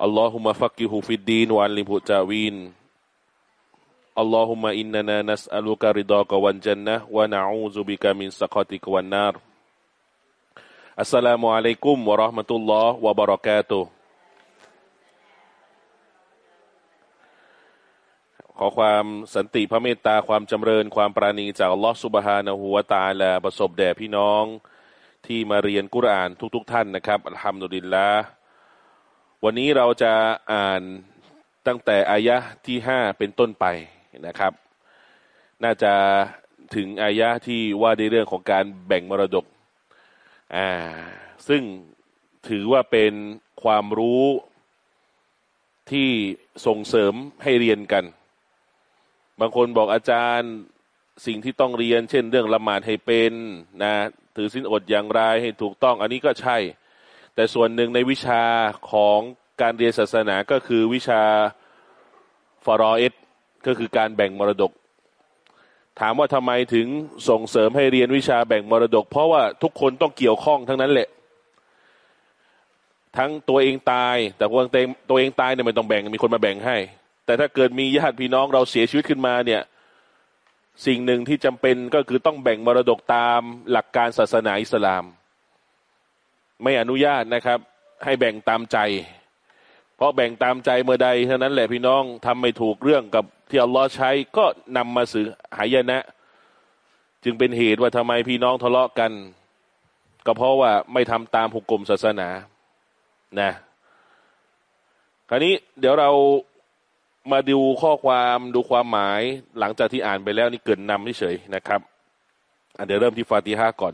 اللهم فقه في الدين وعلمه التأويل اللهم إننا نسألك رضاك والجنة ونعوذ بك من سخطك والنار السلام عليكم ورحمة الله وبركاته ขอความสันติพระเมตตาความจำเริญความปราณีจากอัลลอฮฺสุบฮานะฮูวาตาลาประสบแด่พี่น้องที่มาเรียนกุรอานทุกๆทท่านนะครับอัลฮัมดุลิลลาห์ วันนี้เราจะอ่านตั้งแต่อายะที่ห้าเป็นต้นไปนะครับ น่าจะถึงอายะที่ว่าในเรื่องของการแบ่งมรดกอ่าซึ่งถือว่าเป็นความรู้ที่ส่งเสริมให้เรียนกัน บางคนบอกอาจารย์สิ่งที่ต้องเรียน เช่น เรื่องละหมาดให้เป็นนะถือสินอดอย่างไรให้ถูกต้อง อันนี้ก็ใช่ แต่ส่วนหนึ่งในวิชาของการเรียนศาสนาก็คือวิชาฟารอเอสก็คือการแบ่งมรดก ถามว่าทำไมถึงส่งเสริมให้เรียนวิชาแบ่งมรดก เพราะว่าทุกคนต้องเกี่ยวข้องทั้งนั้นแหละ ทั้งตัวเองตาย แต่ตัวเองตัวเองตายเนี่ยไม่ต้องแบ่งมีคนมาแบ่งให้ แต่ถ้าเกิดมีญาติพี่น้องเราเสียชีวิตขึ้นมาเนี่ยสิ่งหนึ่งที่จำเป็นก็คือต้องแบ่งมรดกตามหลักการศาสนาอิสลาม ไม่อนุญาตนะครับ ให้แบ่งตามใจ เพราะแบ่งตามใจเมื่อใดเท่านั้นแหละพี่น้องทำไม่ถูกเรื่องกับที่อัลลอฮ์ใช้ก็นำมาสื่อหายนะ จึงเป็นเหตุว่าทำไมพี่น้องทะเลาะกัน ก็เพราะว่าไม่ทำตามหุกกลมศาสนานะคราวนี้เดี๋ยวเรามาดูข้อความดูความหมายหลังจากที่อ่านไปแล้วนี่เกินนำเฉยนะครับเดี๋ยวเริ่มที่ฟาติฮะก่อน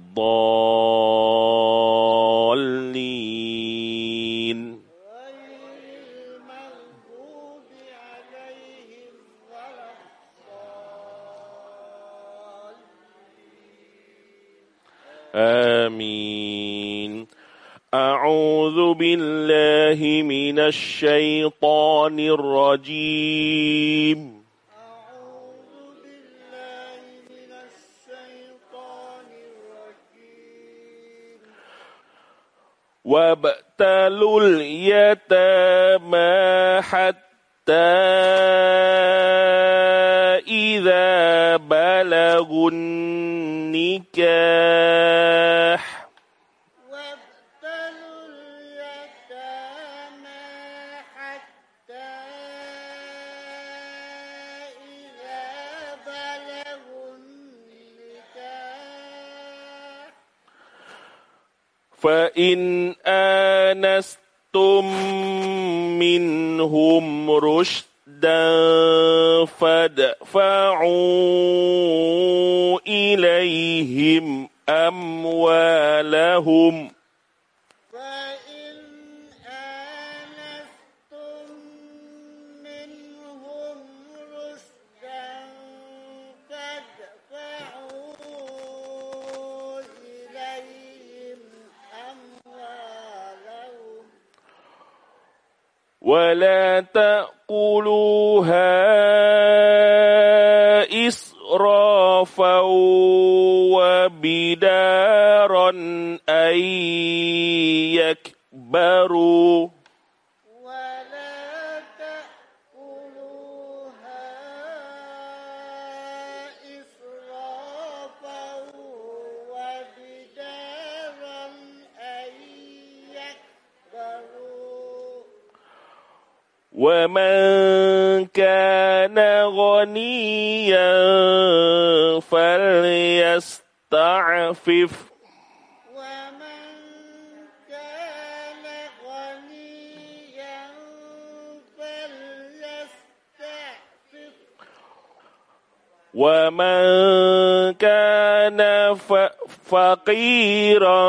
الضالين. آمين. أعوذ بالله من الشيطان الرجيم. وابتلوا اليتامى حتى إذا بلغوا النكاح. فإن آنستم منهم رشدا فادفعوا إليهم أموالهم ولا تأكلوا فقيرا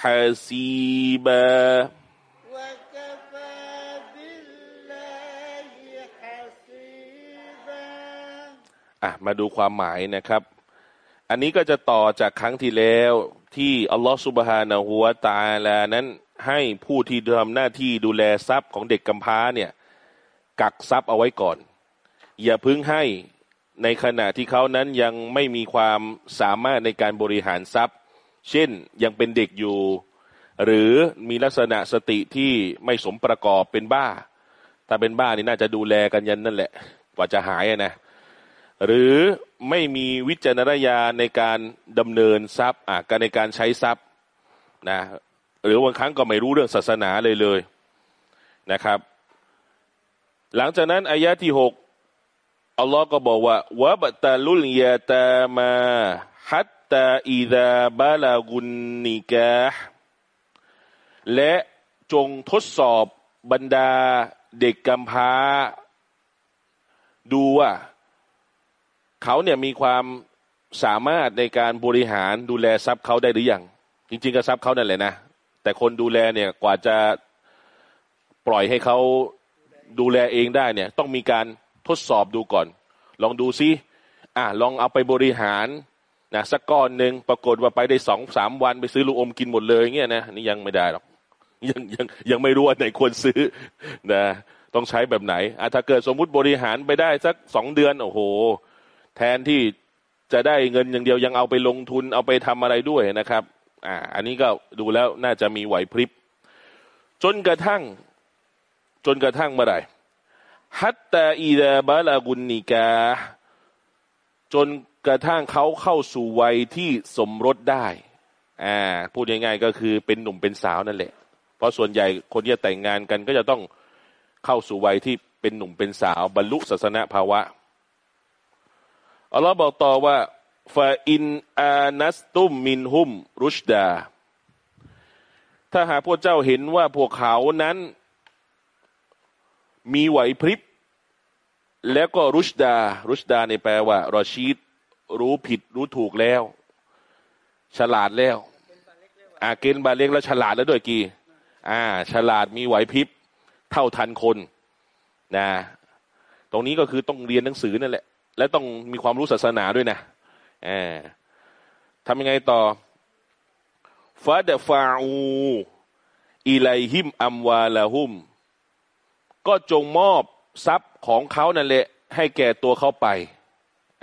حسيبا وكفى بالله حسيبا อ่ะมาดูความหมายนะครับ อันนี้ก็จะต่อจากครั้งที่แล้วที่อัลลอฮฺสุบฮานะฮูวะตะอาลานั้นให้ผู้ที่ทำหน้าที่ดูแลทรัพย์ของเด็กกำพร้าเนี่ยกักทรัพย์เอาไว้ก่อน อย่าเพึ่งให้ในขณะที่เขานั้นยังไม่มีความสามารถในการบริหารทรัพย์ เช่นยังเป็นเด็กอยู่ หรือมีลักษณะสติที่ไม่สมประกอบเป็นบ้า ถ้าเป็นบ้านี่น่าจะดูแลกันยันนั่นแหละ กว่าจะหายนะหรือไม่มีวิจารณญาณในการดำเนินทรัพย์อะการในการใช้ทรัพย์นะหรือบางครั้งก็ไม่รู้เรื่องศาสนาเลยเลยนะครับ หลังจากนั้นอายะที่หกอัลลอฮ์ก็บอกว่าวะบะตาลุลยาตามาฮัต ตาอิดาบาลากุนนิกาและจงทดสอบบรรดาเด็กกำพร้า ดูว่าเขาเนี่ยมีความสามารถในการบริหารดูแลทรัพย์เขาได้หรือยังจริง ๆ ก็ทรัพย์เขานั่นแหละนะ แต่คนดูแลเนี่ยกว่าจะปล่อยให้เขาดูแลเองได้เนี่ย ต้องมีการทดสอบดูก่อน ลองดูซิอะลองเอาไปบริหาร นะสักก้อนหนึ่งปรากฏว่าไปได้สองสามวันไปซื้อลูกอมกินหมดเลยเงี้ยนะนี่ยังไม่ได้หรอกยังยังยังไม่รู้ว่าไหนควรซื้อนะต้องใช้แบบไหนอะถ้าเกิดสมมุติบริหารไปได้สักสองเดือน โอ้โห แทนที่จะได้เงินอย่างเดียวยังเอาไปลงทุนเอาไปทำอะไรด้วยนะครับ อ่า อันนี้ก็ดูแล้วน่าจะมีไหวพริบ จนกระทั่ง จนกระทั่งเมื่อไหร่ฮัตตาอีดาบาลากุนนิกา จน กระทั่งเขาเข้าสู่วัยที่สมรสได้อ่าพูดง่ายๆก็คือเป็นหนุ่มเป็นสาวนั่นแหละ เพราะส่วนใหญ่คนที่จะแต่งงานกันก็จะต้องเข้าสู่วัยที่เป็นหนุ่มเป็นสาว บรรลุศาสนภาวะอัลลอฮ์บอกต่อว่าฟาอินอานัสตุมมินหุม รุชดา ถ้าหากพวกเจ้าเห็นว่าพวกเขานั้น มีไหวพริบ แล้วก็รุชดา รุชดาในแปลว่า รอชีด รู้ผิดรู้ถูกแล้ว ฉลาดแล้วอาเกณฑ์บาเล็กแล้วฉลาดแล้วด้วยกี่ อ่า ฉลาดมีไหวพริบ เท่าทันคนนะ ตรงนี้ก็คือต้องเรียนหนังสือนั่นแหละ และต้องมีความรู้ศาสนาด้วยนะอ่าทำยังไงต่อฟาดฟาอูอิไลฮิมอัมวาลาหุม ก็จงมอบทรัพย์ของเขานั่นแหละ ให้แก่ตัวเขาไป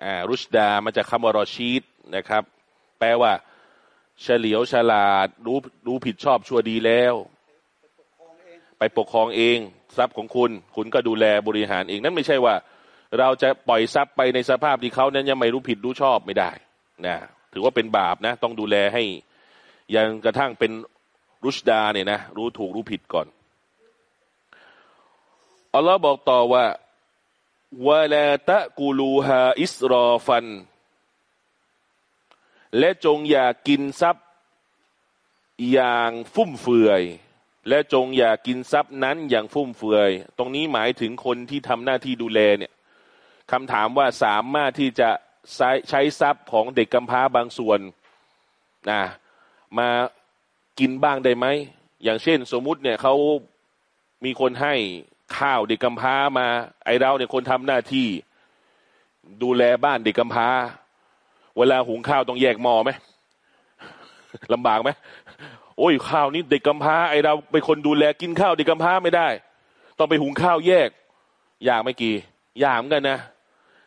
อ่ารุชดามาจากคำว่ารอชีดนะครับ แปลว่า เฉลียวฉลาดรู้รู้ผิดชอบชั่วดีแล้ว ไปปกครองเองทรัพย์ของคุณ คุณก็ดูแลบริหารเองนั่นไม่ใช่ว่า เราจะปล่อยทรัพย์ไปในสภาพที่เขานั้นยังไม่รู้ผิดรู้ชอบไม่ได้นะถือว่าเป็นบาปนะ ต้องดูแลให้ยังกระทั่งเป็นรุชดาเนี่ยนะรู้ถูกรู้ผิดก่อนอัลลอฮ์บอกต่อว่า วะลาตะกูลูฮาอิสรอฟัน และจงอย่ากินทรัพย์อย่างฟุ่มเฟือย และจงอย่ากินทรัพย์นั้นอย่างฟุ่มเฟือย ตรงนี้หมายถึงคนที่ทำหน้าที่ดูแลเนี่ยคำถามว่าสามารถที่จะใช้ใช้ทรัพย์ของเด็กกำพร้าบางส่วนนะมากินบ้างได้ไหม อย่างเช่นสมมุติเนี่ยเขามีคนให้ ข้าวเด็กกำพร้ามา ไอเราเนี่ยคนทำหน้าที่ ดูแลบ้านเด็กกำพร้า เวลาหุงข้าวต้องแยกหม้อไหมลำบากไหมโอ้ยข้าวนี้เด็กกำพร้า ไอเราเป็นคนดูแลกินข้าวเด็กกำพร้าไม่ได้ ต้องไปหุงข้าวแยก อยากไม่กี่ยากเหมือนกันนะ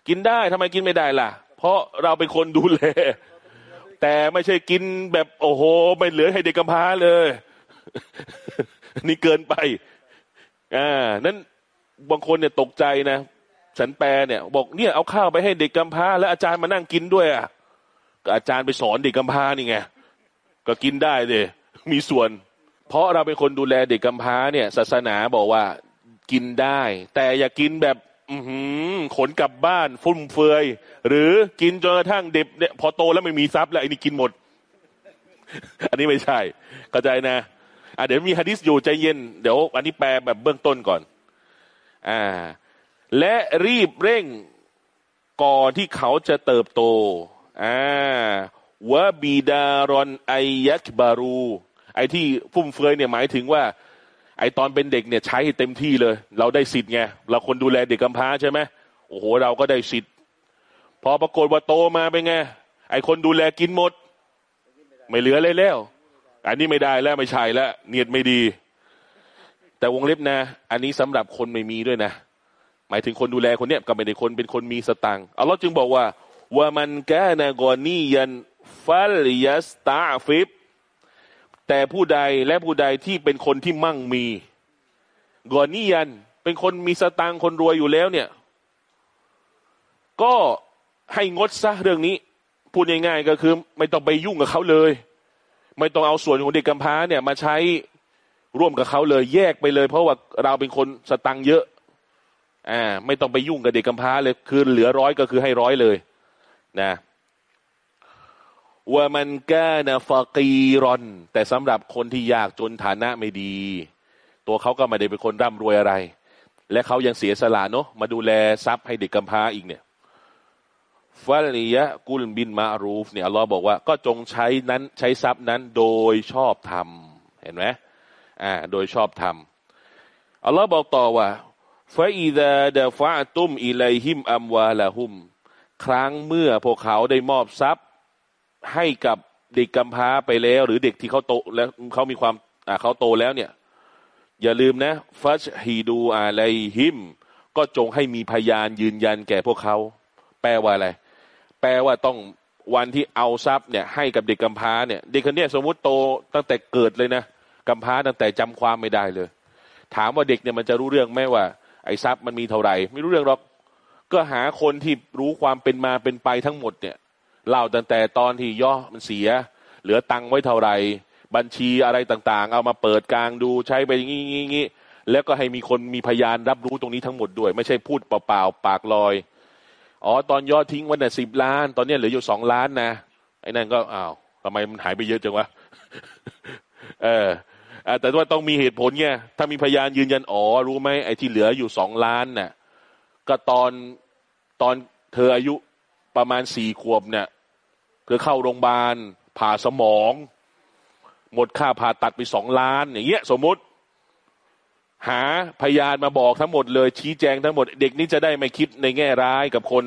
กินได้ทำไมกินไม่ได้ล่ะ เพราะเราเป็นคนดูแล แต่ไม่ใช่กินแบบโอ้โห ไม่เหลือให้เด็กกำพร้าเลย นี่เกินไป อ่านั้นบางคนเนี่ยตกใจนะฉันแปลเนี่ยบอกเนี่ยเอาข้าวไปให้เด็กกำพร้า แล้วอาจารย์มานั่งกินด้วยอะก็อาจารย์ไปสอนเด็กกำพร้านี่ไงก็กินได้เลยมีส่วน เพราะเราเป็นคนดูแลเด็กกำพร้าเนี่ย ศาสนาบอกว่ากินได้ แต่อย่ากินแบบอืขนกลับบ้าน ฟุ่มเฟือย หรือกินจนกระทั่งเด็กเนี่ยพอโตแล้วไม่มีทรัพย์แล้วไอ้นี่กินหมด อันนี้ไม่ใช่เข้าใจนะ อะเดี๋ยวมีฮะดิษอยู่ใจเย็น เดี๋ยวอันนี้แปลแบบเบื้องต้นก่อน อ่า และรีบเร่งก่อนที่เขาจะเติบโต อ่าวะบีดารอนไอยักบารู ไอที่ฟุ่มเฟือยเนี่ยหมายถึงว่า ไอตอนเป็นเด็กเนี่ยใช้เต็มที่เลย เราได้สิทธิ์ไง เราคนดูแลเด็กกำพร้าใช่ไหมโอ้โห เราก็ได้สิทธิ์ พอปรากฏว่าโตมาเป็นไง ไอคนดูแลกินหมด ไม่เหลือเลยแล้ว อันนี้ไม่ได้แล้วไม่ใช่แล้วเนียดไม่ดี แต่วงเล็บนะ อันนี้สำหรับคนไม่มีด้วยนะ หมายถึงคนดูแลคนเนี้ยก็ไม่ได้คนเป็นคนมีสตังค์อัลลอฮ์จึงบอกว่าว่ามันแกนากอนียันฟัลยัสตาฟิบแต่ผู้ใดและผู้ใดที่เป็นคนที่มั่งมีกอนียัน เป็นคนมีสตังค์คนรวยอยู่แล้วเนี่ย ก็ให้งดซะเรื่องนี้ พูดง่ายๆก็คือ ไม่ต้องไปยุ่งกับเขาเลย ไม่ต้องเอาส่วนของเด็กกำพร้าเนี่ยมาใช้ร่วมกับเขาเลยแยกไปเลย เพราะว่าเราเป็นคนสตังเยอะอ่าไม่ต้องไปยุ่งกับเด็กกำพร้าเลย คือเหลือร้อยก็คือให้ร้อยเลยนะว่ามันกานะฟากีรอน แต่สำหรับคนที่ยากจนฐานะไม่ดี ตัวเขาก็ไม่ได้เป็นคนร่ำรวยอะไร และเขายังเสียสละเนาะมาดูแลทรัพย์ให้เด็กกำพร้าอีกเนี่ย ฟัลียะกุลบินมารูฟเนี่ยอัลลอฮ์บอกว่าก็จงใช้นั้นใช้ทรัพย์นั้นโดยชอบธรรมเห็นไหมอ่าโดยชอบธรรมอัลลอฮ์บอกต่อว่าฟาอิดาดะฟะตุมอิไลฮิมอัมวาละหุม ครั้งเมื่อพวกเขาได้มอบทรัพย์ให้กับเด็กกำพร้าไปแล้ว หรือเด็กที่เขาโตแล้วเขามีความอ่าเขาโตแล้วเนี่ย อย่าลืมนะฟัชฮีดูอาไลฮิม ก็จงให้มีพยานยืนยันแก่พวกเขา แปลว่าอะไร แปลว่าต้องวันที่เอาทรัพย์เนี่ยให้กับเด็กกำพร้าเนี่ยเด็กคนนี้สมมุติโตตั้งแต่เกิดเลยนะกำพร้าตั้งแต่จำความไม่ได้เลย ถามว่าเด็กเนี่ยมันจะรู้เรื่องไหมว่า ไอ้ทรัพย์มันมีเท่าไหร่ ไม่รู้เรื่องหรอกก็หาคนที่รู้ความเป็นมาเป็นไปทั้งหมดเนี่ยเล่าตั้งแต่ตอนที่ย่อมันเสีย เหลือตังค์ไว้เท่าไหร่บัญชีอะไรต่างๆ เอามาเปิดกลางดูใช้ไปอย่างนี้งี้แล้วก็ให้มีคนมีพยานรับรู้ตรงนี้ทั้งหมดด้วย ไม่ใช่พูดเปล่าๆปากลอย อ๋อตอนยอดทิ้งวันน่ะสิบล้าน ตอนนี้เหลืออยู่สองล้านนะไอ้นั่นก็อ้าวทำไมมันหายไปเยอะจังวะเออแต่ว่าต้องมีเหตุผลไงถ้ามีพยานยืนยันอ๋อรู้ไหมไอ้ที่เหลืออยู่สองล้านน่ะ ก็ตอนตอนเธออายุประมาณสี่ขวบเนี่ยเธอเข้าโรงพยาบาลผ่าสมอง หมดค่าผ่าตัดไปสองล้าน อย่างเงี้ย สมมติ หาพยานมาบอกทั้งหมดเลยชี้แจงทั้งหมด เด็กนี้จะได้ไม่คิดในแง่ร้ายกับคน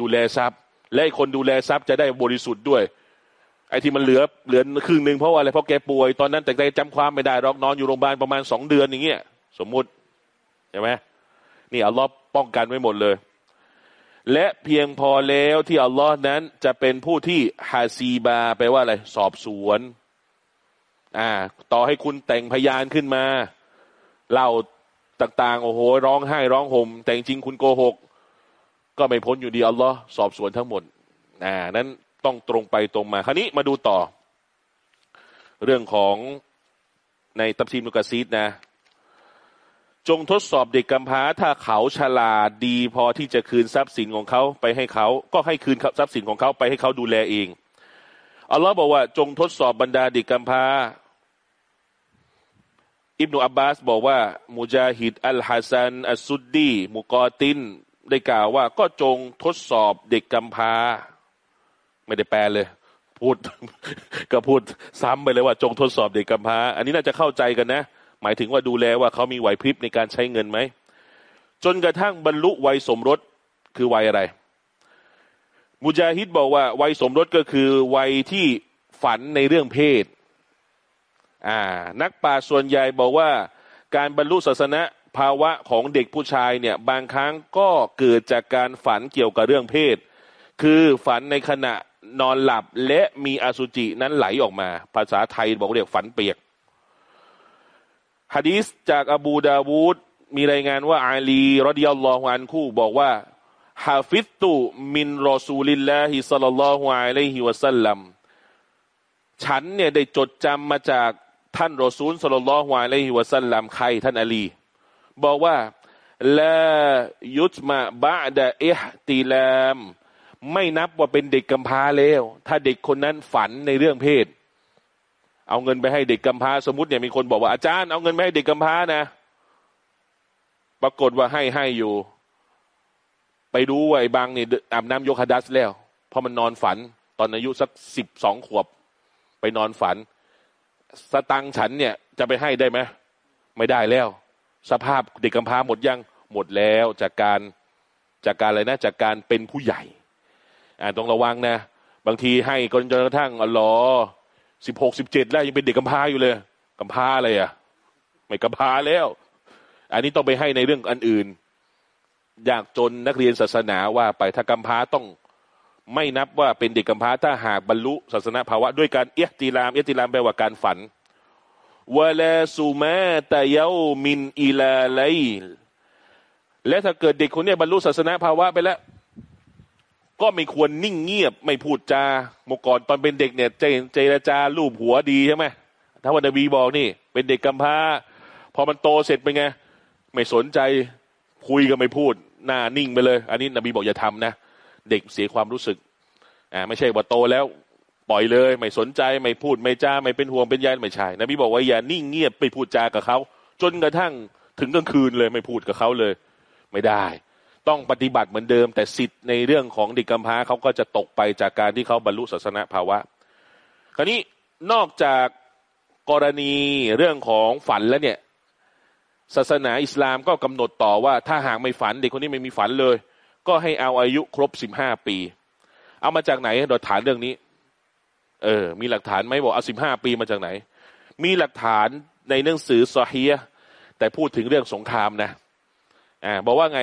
ดูแลทรัพย์ และคนดูแลทรัพย์จะได้บริสุทธิ์ด้วย ไอ้ที่มันเหลือเหลือครึ่งหนึ่งเพราะอะไรเพราะแกป่วยตอนนั้นแต่แกจำความไม่ได้รอกนอนอยู่โรงพยาบาลประมาณสองเดือนอย่างเงี้ยสมมุติใช่ไหมนี่อัลลอฮ์ป้องกันไว้หมดเลย และเพียงพอแล้วที่อัลลอฮ์นั้นจะเป็นผู้ที่ฮาซีบาแปลว่าอะไรสอบสวน อ่า ต่อให้คุณแต่งพยานขึ้นมา เล่าต่างๆ โอ้โห ร้องไห้ร้องห่มแต่จริงๆคุณโกหก ก็ไม่พ้นอยู่ดีอัลลอฮ์สอบสวนทั้งหมดอ่านั้นต้องตรงไปตรงมา คราวนี้มาดูต่อ เรื่องของในตับซีมุกซีดนะ จงทดสอบเด็กกำพร้าถ้าเขาฉลาดดีพอที่จะคืนทรัพย์สินของเขาไปให้เขา ก็ให้คืนทรัพย์สินของเขาไปให้เขาดูแลเองอัลลอฮ์บอกว่าจงทดสอบบรรดาเด็กกำพร้า อิบนุอับบาสบอกว่ามุจาฮิดอัลฮัสันอัสซุดดีมุกอตินได้กล่าวว่าก็จงทดสอบเด็กกำพร้า ไม่ได้แปลเลย พูด ก็พูดซ้ำไปเลยว่า จงทดสอบเด็กกำพร้า อันนี้น่าจะเข้าใจกันนะ หมายถึงว่าดูแลว่าเขามีไหวพริบในการใช้เงินไหม จนกระทั่งบรรลุวัยสมรสคือวัยอะไร มุจาฮิดบอกว่า วัยสมรสก็คือวัยที่ฝันในเรื่องเพศ อ่านักปราชญ์ส่วนใหญ่บอกว่าการบรรลุศาสนาภาวะของเด็กผู้ชายเนี่ยบางครั้งก็เกิดจากการฝันเกี่ยวกับเรื่องเพศ คือฝันในขณะนอนหลับและมีอสุจินั้นไหลออกมา ภาษาไทยบอกเรียกฝันเปียกฮะดีษจากอบูดาวูดมีรายงานว่าอาลี رضي الله عنه บอกว่า حفظت من رسول الله صلى الله عليه وسلم ฉันเนี่ยได้จดจำมาจาก ท่านรอซูล صلى الله عليه وسلم ใครท่านอาลี บอกว่า لا يتم بعد احتلام ไม่นับว่าเป็นเด็กกำพร้าแล้ว ถ้าเด็กคนนั้นฝันในเรื่องเพศ เอาเงินไปให้เด็กกำพร้าสมมติเนี่ยมีคนบอกว่าอาจารย์เอาเงินไปให้เด็กกำพร้านะ ปรากฏว่าให้ให้อยู่ ไปดูว่าไอ้บางนี่อาบน้ำยกฮัดัสแล้ว เพราะมันนอนฝัน ตอนอายุสักสิบสองขวบ ไปนอนฝัน สตังฉันเนี่ยจะไปให้ได้ไหมไม่ได้แล้ว สภาพเด็กกำพร้าหมดยังหมดแล้วจากการจากการอะไรนะจากการเป็นผู้ใหญ่อ่าต้องระวังนะ บางทีให้จนจนกระทั่งอ๋อสิบหกสิบเจ็ดแล้วยังเป็นเด็กกำพร้าอยู่เลยกำพร้าอะไรอะ ไม่กำพร้าแล้ว อันนี้ต้องไปให้ในเรื่องอันอื่น อยากจนนักเรียนศาสนาว่าไปถ้ากำพร้าต้อง ไม่นับว่าเป็นเด็กกำพร้าถ้าหากบรรลุศาสนาภาวะด้วยการเอติลามเอติลามแปลว่าการฝันวะลาซูมาตะเยามินอิลาไลและถ้าเกิดเด็กคนนี้บรรลุศาสนาภาวะไปแล้ว ก็ไม่ควรนิ่งเงียบไม่พูดจาเมื่อก่อนตอนเป็นเด็กเนี่ยเจเจรจาลูบหัวดีใช่ไหมถ้าวันนบีบอกนี่ เป็นเด็กกำพร้า พอมันโตเสร็จเป็นไง ไม่สนใจคุยก็ไม่พูดหน้านิ่งไปเลย อันนี้นบีบอกอย่าทำนะ เด็กเสียความรู้สึกอ่าไม่ใช่ว่าโตแล้วปล่อยเลย ไม่สนใจไม่พูดไม่จ้าไม่เป็นห่วงเป็นใยไม่ใช่นบีบอกว่าอย่านิ่งเงียบไปพูดจากับเขาจนกระทั่งถึงกลางคืนเลยไม่พูดกับเขาเลย ไม่ได้ ต้องปฏิบัติเหมือนเดิม แต่สิทธิ์ในเรื่องของเด็กกำพร้าเขาก็จะตกไปจากการที่เขาบรรลุศาสนาภาวะ คราวนี้นอกจากกรณีเรื่องของฝันแล้วเนี่ย ศาสนาอิสลามก็กำหนดต่อว่าถ้าหากไม่ฝันเด็กคนนี้ไม่มีฝันเลย ก็ให้เอาอายุครบสิบห้าปี เอามาจากไหนโดยฐานเรื่องนี้ เออ มีหลักฐานไหมบอกเอาสิบห้าปีมาจากไหน มีหลักฐานในหนังสือซอฮียแต่พูดถึงเรื่องสงครามนะอ่าบอกว่าไง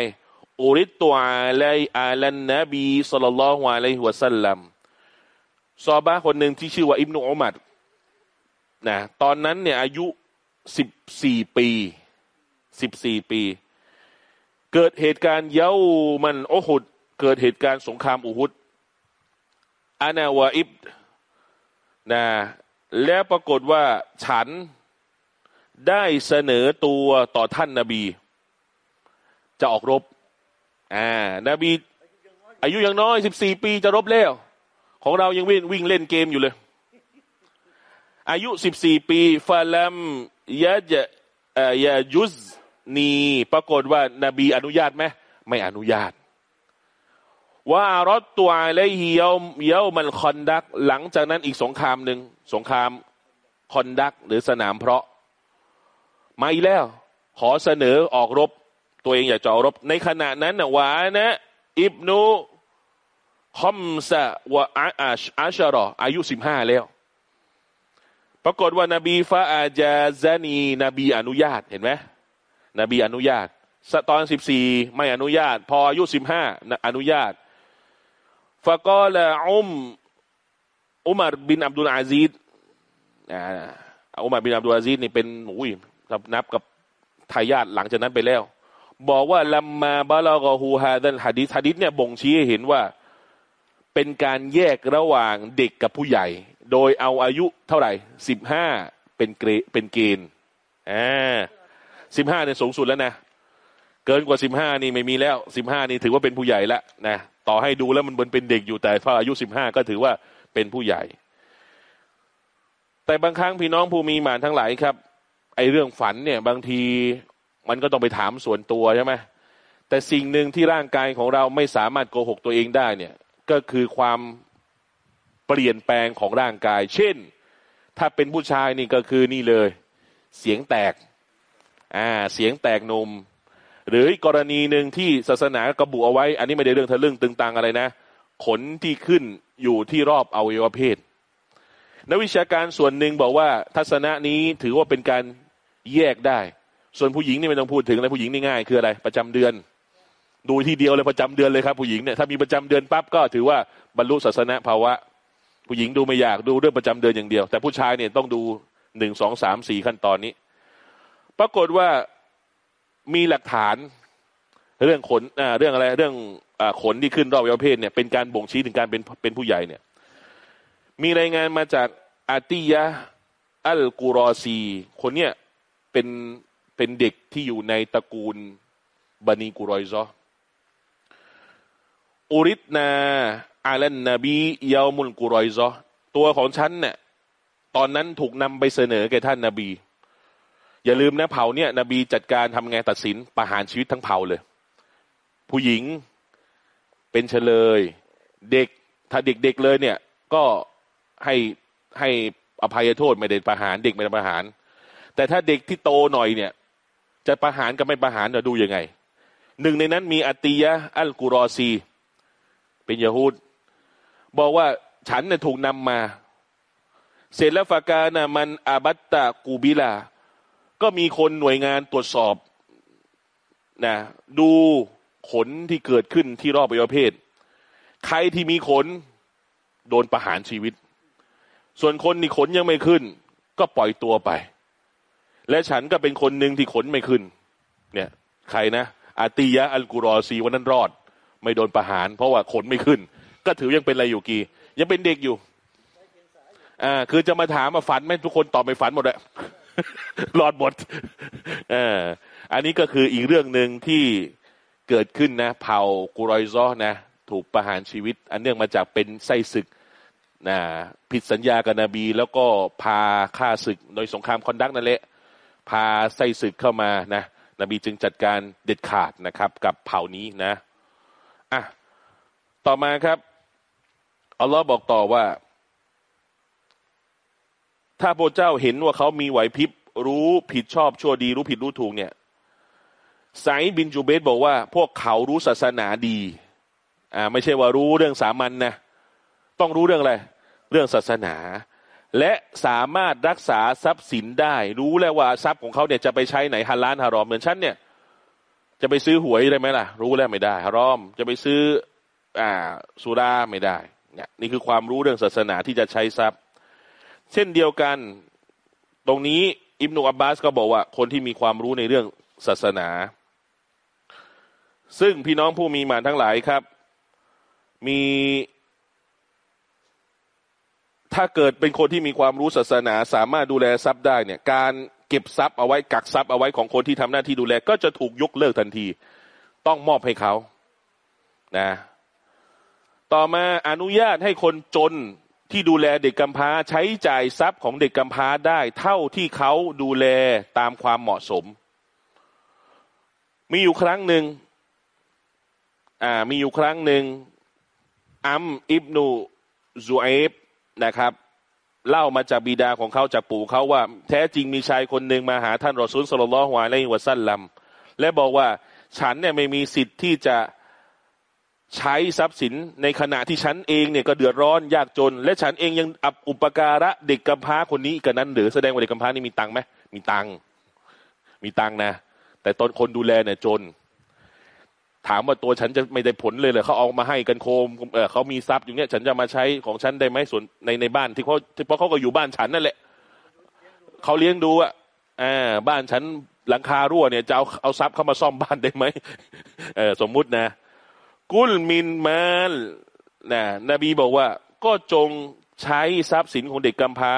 อุริตตัวอะไรอาลันนบีสุลต่านละฮ์อะลัยฮิวสัลลัมซอบาคนหนึ่งที่ชื่อว่าอิบนุอุมัดนะตอนนั้นเนี่ยอายุสิบสี่ปีสิบสี่ปี เกิดเหตุการณ์เย้ามันโอหุด เกิดเหตุการณ์สงครามอุฮุดอานาวาอิบนะแล้วปรากฏว่าฉันได้เสนอตัวต่อท่านนาบี จะออกรบอ่านบี อายุยังน้อยสิบสี่ปีจะรบแล้ว ของเรายังวิ่งวิ่งเล่นเกมอยู่เลย อายุสิบสี่ปีฟาลัมยะจะเอ่อยะยุส นี ปรากฏว่านบีอนุญาตไหมไม่อนุญาต ว่ารถตัวอะไรเฮียวเยียวมันคอนดัก หลังจากนั้นอีกสงครามหนึ่งสงครามคอนดักหรือสนามเพราะ มาอีกแล้ว ขอเสนอออกรบ ตัวเองอย่าจะออกรบ ในขณะนั้นนะวานะ อิบนูคอมซะวะอาอาชอาชรออายุสิบห้าแล้วปรากฏว่านาบีฟาอาจาซานีนบีอนุญาตเห็นไหม นบีอนุญาตตอนสิบสี่ไม่อนุญาต พออายุสิบห้าอนุญาตฟะกอละอุมอุมารบินอับดุลอาซีดอ่าอุมารบินอับดุลอาซีดนี่เป็นอุ้ยนับกับทายาทหลังจากนั้นไปแล้ว บอกว่าลัมมาบาลากอฮูฮาดันฮะดิษฮะดิษเนี่ยบ่งชี้ให้เห็นว่าเป็นการแยกระหว่างเด็กกับผู้ใหญ่ โดยเอาอายุเท่าไหร่สิบห้าเป็นเกเป็นเกณฑ์อ่า สิบห้าเนี่ยสูงสุดแล้วนะเกินกว่าสิบห้านี่ไม่มีแล้วสิบห้านี่ถือว่าเป็นผู้ใหญ่ล้วนะต่อให้ดูแล้วมันเหมือนเป็นเด็กอยู่แต่พออายุสิบห้าก็ถือว่าเป็นผู้ใหญ่ แต่บางครั้งพี่น้องผู้มีหมานทั้งหลายครับ ไอ้เรื่องฝันเนี่ยบางทีมันก็ต้องไปถามส่วนตัวใช่ไหมแต่สิ่งหนึ่งที่ร่างกายของเราไม่สามารถโกหกตัวเองได้เนี่ยก็คือความเปลี่ยนแปลงของร่างกาย เช่น ถ้าเป็นผู้ชายนี่ก็คือนี่เลย เสียงแตก อ่าเสียงแตกนม หรืออีกกรณีหนึ่งที่ศาสนากระบุเอาไว้ อันนี้ไม่ได้เรื่องทะลึ่งตึงตังอะไรนะ ขนที่ขึ้นอยู่ที่รอบอวัยวะเพศนักวิชาการส่วนหนึ่งบอกว่าทัศนะนี้ถือว่าเป็นการแยกได้ ส่วนผู้หญิงนี่ไม่ต้องพูดถึงเลยผู้หญิงนี่ง่ายคืออะไร ประจำเดือน ดูที่เดียวเลยประจำเดือนเลยครับ ผู้หญิงเนี่ยถ้ามีประจำเดือนปั๊บก็ถือว่าบรรลุศาสนาภาวะ ผู้หญิงดูไม่อยากดูเรื่องประจำเดือนอย่างเดียว แต่ผู้ชายเนี่ยต้องดูหนึ่งสองสามสี่ขั้นตอนนี้ ปรากฏว่ามีหลักฐาน เรื่องขนเรื่องอะไร เรื่องอขนที่ขึ้นรอบอวัยวเพศเนี่ยเป็นการบ่งชี้ถึงการเป็นเป็นผู้ใหญ่เนี่ย มีรายงานมาจากอาติยะอัลกูรอซี คนเนี่ยเป็นเป็นเด็กที่อยู่ในตระกูลบันีกุรอยซออุริตนาอาลันนบีเยามุลกุรอยซอตัวของฉันเนี่ยตอนนั้นถูกนำไปเสนอแก่ท่านนาบี อย่าลืมนะเผ่าเนี่ย นบีจัดการทำไงตัดสินประหารชีวิตทั้งเผ่าเลย ผู้หญิงเป็นเฉลย เด็กถ้าเด็กๆเลยเนี่ย ก็ให้ให้อภัยโทษไม่ได้ประหาร เด็กไม่ได้ประหาร แต่ถ้าเด็กที่โตหน่อยเนี่ย จะประหารกับไม่ประหารเราดูยังไง หนึ่งในนั้นมีอติยะอัลกุรอซี เป็นยาฮูดบอกว่าฉันเนี่ยถูกนำมา เสร็จแล้วฟากานะมันอาบัตตะกูบิลา ก็มีคนหน่วยงานตรวจสอบนะดูขนที่เกิดขึ้นที่รอบอวัยวะเพศ ใครที่มีขนโดนประหารชีวิต ส่วนคนที่ขนยังไม่ขึ้น ก็ปล่อยตัวไป และฉันก็เป็นคนหนึ่งที่ขนไม่ขึ้น เนี่ย ใครนะอาติยะอัลกุรอซีวันนั้นรอด ไม่โดนประหาร เพราะว่าขนไม่ขึ้น ก็ถือยังเป็นอะไรอยู่กียังเป็นเด็กอยู่ อ่า คือจะมาถามมาฝันไหมทุกคนตอบไม่ฝันหมดเลย รอดหมดอ่าอันนี้ก็คืออีกเรื่องหนึ่งที่เกิดขึ้นนะ เผ่ากุรอยซอนะ ถูกประหารชีวิต อันเนื่องมาจากเป็นไส้ศึกนะผิดสัญญากับนบี แล้วก็พาฆ่าศึกโดยสงครามคอนดักนั่นแหละพาไส้ศึกเข้ามานะนบีจึงจัดการเด็ดขาดนะครับ กับเผ่านี้นะอะต่อมาครับอัลลอฮ์บอกต่อว่า ถ้าพระเจ้าเห็นว่าเขามีไหวพริบ รู้ผิดชอบชั่วดี รู้ผิดรู้ถูกเนี่ยไซบินจูเบสบอกว่า พวกเขารู้ศาสนาดี อ่า ไม่ใช่ว่ารู้เรื่องสามัญนนะต้องรู้เรื่องอะไร เรื่องศาสนา และสามารถรักษาทรัพย์สินได้ รู้แล้วว่าทรัพย์ของเขาเนี่ยจะไปใช้ไหนฮาลานฮารอมเหมือนฉันเนี่ย จะไปซื้อหวยได้ไหมล่ะ รู้แล้วไม่ได้ฮารอม จะไปซื้อ อ่าสุราไม่ได้เนี่ยนี่คือความรู้เรื่องศาสนาที่จะใช้ทรัพย์ เช่นเดียวกันตรงนี้อิบนุอับบาสก็บอกว่า คนที่มีความรู้ในเรื่องศาสนา ซึ่งพี่น้องผู้มีมาทั้งหลายครับ มีถ้าเกิดเป็นคนที่มีความรู้ศาสนา สามารถดูแลทรัพย์ได้เนี่ย การเก็บทรัพย์เอาไว้กักทรัพย์เอาไว้ของคนที่ทำหน้าที่ดูแล ก็จะถูกยกเลิกทันที ต้องมอบให้เขานะ ต่อมาอนุญาตให้คนจน ที่ดูแลเด็กกำพร้าใช้จ่ายทรัพย์ของเด็กกำพร้าได้ เท่าที่เขาดูแลตามความเหมาะสม มีอยู่ครั้งหนึ่งอ่ามีอยู่ครั้งหนึ่งอัมอิบนูซูเอฟนะครับ เล่ามาจากบิดาของเขาจากปู่เขาว่า แท้จริงมีชายคนหนึ่งมาหาท่านรอซูลสลลลลอฮุอะลัวะซัลลัมและบอกว่าฉันเนี่ยไม่มีสิทธิ์ที่จะ ใช้ทรัพย์สินในขณะที่ฉันเองเนี่ยก็เดือดร้อนยากจน และฉันเองยังอับอุปการะเด็กกำพร้าคนนี้กันนั้นหรือแสดงว่าเด็กกำพร้านี่มีตังค์ไหมมีตังค์มีตังค์นะ แต่ตอนคนดูแลเนี่ยจน ถามว่าตัวฉันจะไม่ได้ผลเลยเลยเขาเอามาให้กันโคมเออเขามีทรัพย์อยู่เนี่ยฉันจะมาใช้ของฉันได้ไหมส่วนในในบ้านที่เขาเพราะเขาก็อยู่บ้านฉันนั่นแหละเขาเลี้ยงดูอะอ่าบ้านฉันหลังคารั่วเนี่ยจะเอาเอาทรัพย์เข้ามาซ่อมบ้านได้ไหมเออสมมุตินะ กุลมินมาลนะนบีบอกว่า ก็จงใช้ทรัพย์สินของเด็กกำพร้า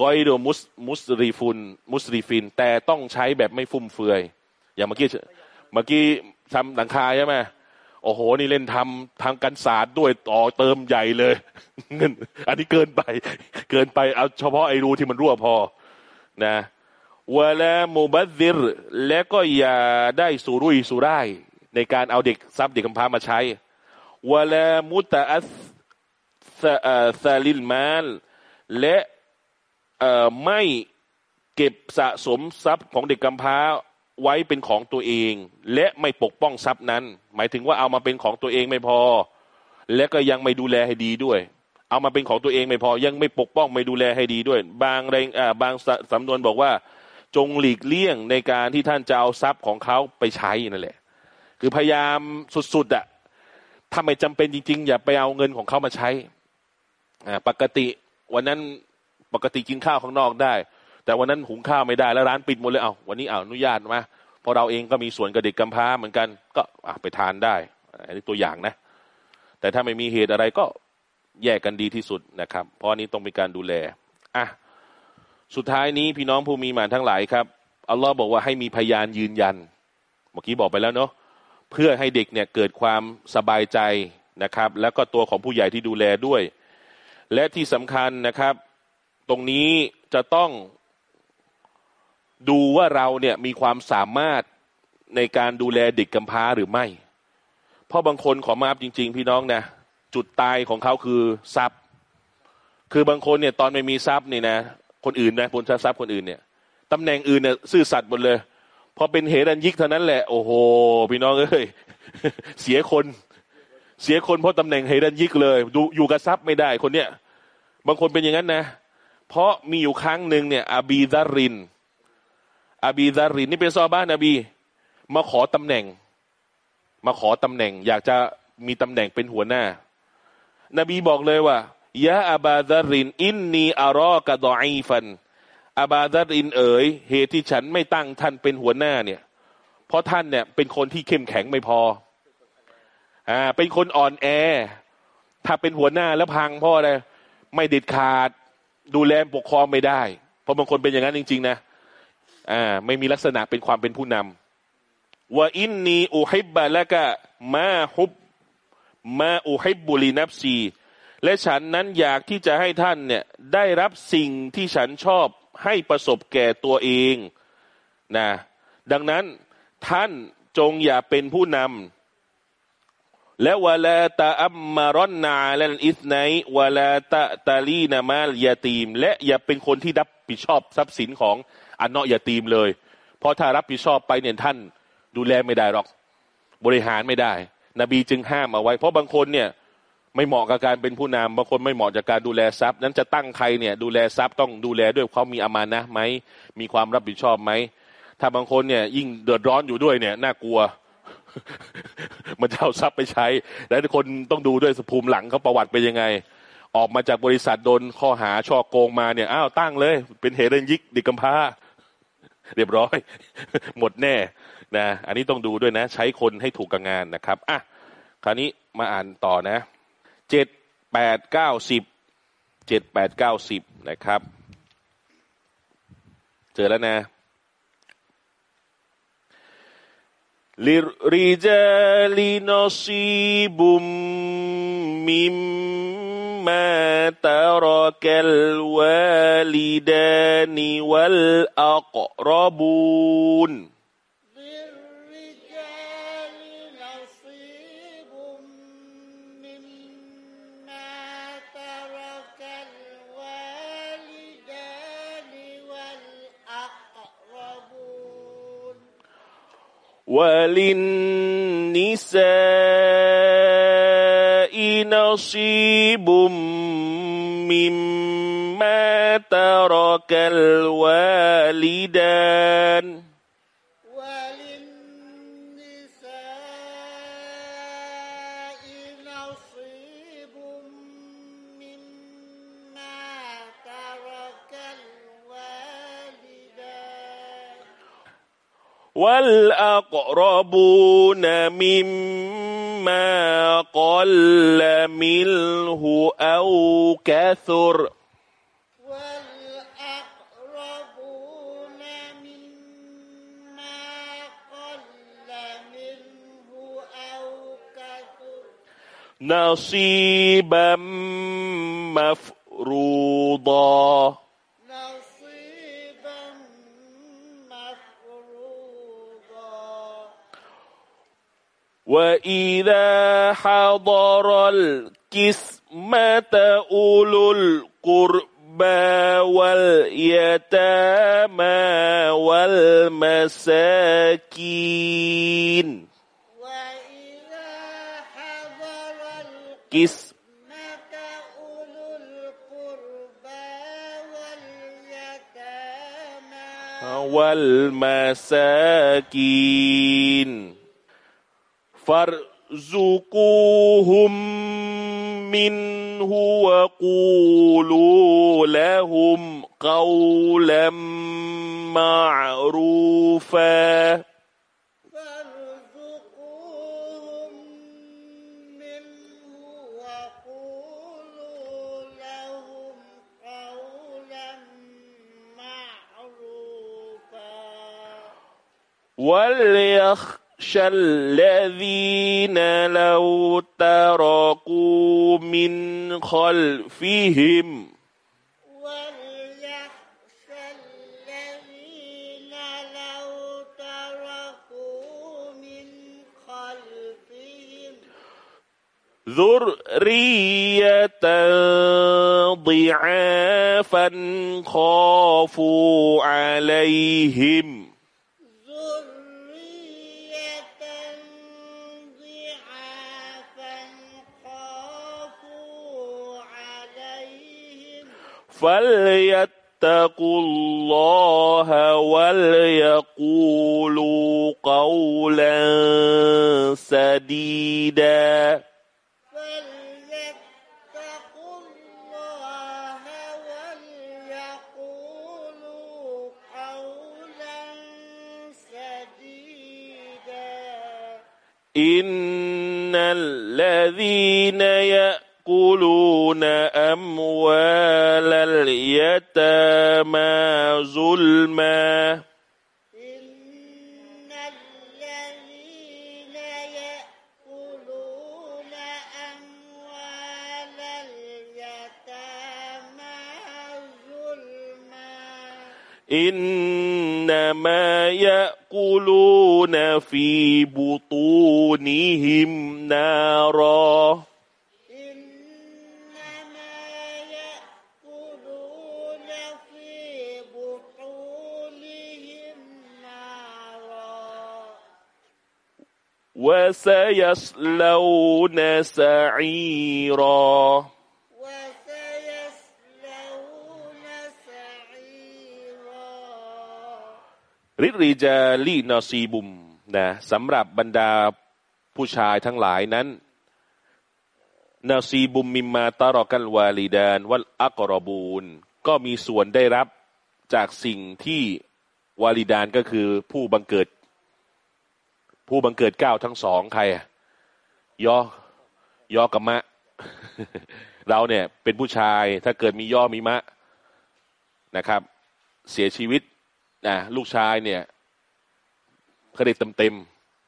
กอยโดมุสมุสรีฟุนมุสรีฟิน แต่ต้องใช้แบบไม่ฟุ่มเฟือย อย่างเมื่อกี้เมื่อกี้ทำหลังคาใช่ไหมโอ้โห นี่เล่นทำทางกันศาสตร์ด้วยต่อเติมใหญ่เลยเงินอันนี้เกินไป เกินไปเอาเฉพาะไอ้รูที่มันรั่วพอ นะวะลามูบัซิรและก็อย่าได้สุรุ่ยสุร่าย ในการเอาเด็กทรัพย์เด็กกำพร้ามาใช้วะลามุตอัสซาลิลมานและไม่เก็บสะสมทรัพย์ของเด็กกำพร้าไว้เป็นของตัวเอง และไม่ปกป้องทรัพย์นั้น หมายถึงว่าเอามาเป็นของตัวเองไม่พอ และก็ยังไม่ดูแลให้ดีด้วย เอามาเป็นของตัวเองไม่พอ ยังไม่ปกป้องไม่ดูแลให้ดีด้วย บางแรงบางสำนวนบอกว่า จงหลีกเลี่ยงในการที่ท่านจะเอาทรัพย์ของเขาไปใช้นั่นแหละ คือพยายามสุดๆอะถ้าไม่จำเป็นจริง ๆ อย่าไปเอาเงินของเขามาใช้อ่าปกติวันนั้นปกติกินข้าวข้างนอกได้ แต่วันนั้นหุงข้าวไม่ได้แล้วร้านปิดหมดเลยเอาวันนี้เอาอนุญาตมาเพราะเราเองก็มีส่วนกับเด็กกำพร้าเหมือนกัน ก็ไปทานได้อันนี้ตัวอย่างนะ แต่ถ้าไม่มีเหตุอะไรก็แยกกันดีที่สุดนะครับ เพราะนี้ต้องมีการดูแลอะสุดท้ายนี้พี่น้องผู้มีหมานทั้งหลายครับอัลลอฮ์บอกว่าให้มีพยานยืนยัน เมื่อกี้บอกไปแล้วเนาะ เพื่อให้เด็กเนี่ยเกิดความสบายใจนะครับ แล้วก็ตัวของผู้ใหญ่ที่ดูแลด้วย และที่สำคัญนะครับ ตรงนี้จะต้องดูว่าเราเนี่ยมีความสามารถในการดูแลเด็กกำพร้าหรือไม่ เพราะบางคนขอมาบจริง ๆ พี่น้องนะจุดตายของเขาคือทรัพย์ คือบางคนเนี่ยตอนไม่มีทรัพย์นี่นะ คนอื่นนะผลทรัพย์คนอื่นเนี่ยตำแหน่งอื่นเนี่ยซื่อสัตย์หมดเลย พอเป็นเหรันยิกเท่านั้นแหละโอ้โหพี่น้องเอ้ยเสียคน เสียคนเพราะตำแหน่งเหรันยิกเลยดูอยู่กับทรัพย์ไม่ได้คนเนี้ยบางคนเป็นอย่างนั้นนะ เพราะมีอยู่ครั้งหนึ่งเนี่ยอาบีดารินอาบีดารินนี่เป็นซอบ้านอาบี มาขอตำแหน่ง มาขอตำแหน่ง อยากจะมีตำแหน่งเป็นหัวหน้า นบีบอกเลยว่ายะอาบาดาริน อินนีอารอกะดออีฟัน อาบาดัรินเอ๋ยเหตุที่ฉันไม่ตั้งท่านเป็นหัวหน้าเนี่ย เพราะท่านเนี่ยเป็นคนที่เข้มแข็งไม่พอ อ่า เป็นคนอ่อนแอ ถ้าเป็นหัวหน้าแล้วพังพ่อเลยไม่เด็ดขาด ดูแลปกครองไม่ได้ เพราะบางคนเป็นอย่างนั้นจริง ๆ นะ อ่า ไม่มีลักษณะเป็นความเป็นผู้นำว่าอินนีอุฮิบบะและก็มาฮุบมาอุฮิบบุลีนับซีและฉันนั้นอยากที่จะให้ท่านเนี่ยได้รับสิ่งที่ฉันชอบ ให้ประสบแก่ตัวเองนะดังนั้นท่านจงอย่าเป็นผู้นำและวลาตาอัมมารอนนาและอิสไนวลาตาตาลีนามายาตีม และอย่าเป็นคนที่รับผิดชอบทรัพย์สินของอันเนาะยาตีมเลย เพราะถ้ารับผิดชอบไปเนี่ยท่านดูแลไม่ได้หรอก บริหารไม่ได้ นบีจึงห้ามเอาไว้ เพราะบางคนเนี่ย ไม่เหมาะกับการเป็นผู้นำบางคนไม่เหมาะจากการดูแลทรัพย์ นั้นจะตั้งใครเนี่ยดูแลทรัพย์ต้องดูแลด้วยเขามีอามานะไหมมีความรับผิดชอบไหมถ้าบางคนเนี่ยยิ่งเดือดร้อนอยู่ด้วยเนี่ยน่ากลัว มันจะเอาทรัพย์ไปใช้ แล้วคนต้องดูด้วยสภูมิหลังเขาประวัติเป็นยังไง ออกมาจากบริษัทโดนข้อหาช่อโกงมาเนี่ยอ้าวตั้งเลย เป็นเหรันยิกดิกำพร้าเรียบร้อย หมดแน่นะอันนี้ต้องดูด้วยนะ ใช้คนให้ถูกกับงานนะครับอะคราวนี้มาอ่านต่อนะ เจ็ดแปดเก้าสิบเจ็ดแปดเก้าสิบนะครับ เจอแล้วนะลิริจาลินอซีบุม مما ترك الوالدان والأقربون وللنساء نصيب مما ترك الوالدان والأقربون مما قل منه أو كثر. والأقربون مما قل منه أو كثر. نصيبا مفروضا. وإذا حضر القسمة أولو القربى واليتامى والمساكين وإذا حضر القسمة والمساكين فارزقوهم منه وقولوا لهم قولا معروفا. فارزقوهم يخشى الذين لو تركوا من خلفهم. ذرية ضعافا خافوا عليهم. فليتقوا الله وليقولوا قولا سديدا. إن الذين يأتون يأكلون أموال اليتامى ظلما. إن الذين يأكلون أموال اليتامى ظلما. إنما يأكلون في بطونهم نارا. وسيصلون سعيرا وسيصلون سعيرا ริริจาลีนอซีบุมนะสำหรับบรรดาผู้ชายทั้งหลายนั้นนาซีบุมมิมมาตารอกัลวาลีดานวัลอักรอบูนก็มีส่วนได้รับจากสิ่งที่วาลีดานก็คือผู้บังเกิด ผู้บังเกิดเก้าทั้งสองใครยอยอกับมะ เราเนี่ยเป็นผู้ชายถ้าเกิดมีย่อมีมะนะครับ เสียชีวิตนะลูกชายเนี่ยเขาเรียกเต็มเต็ม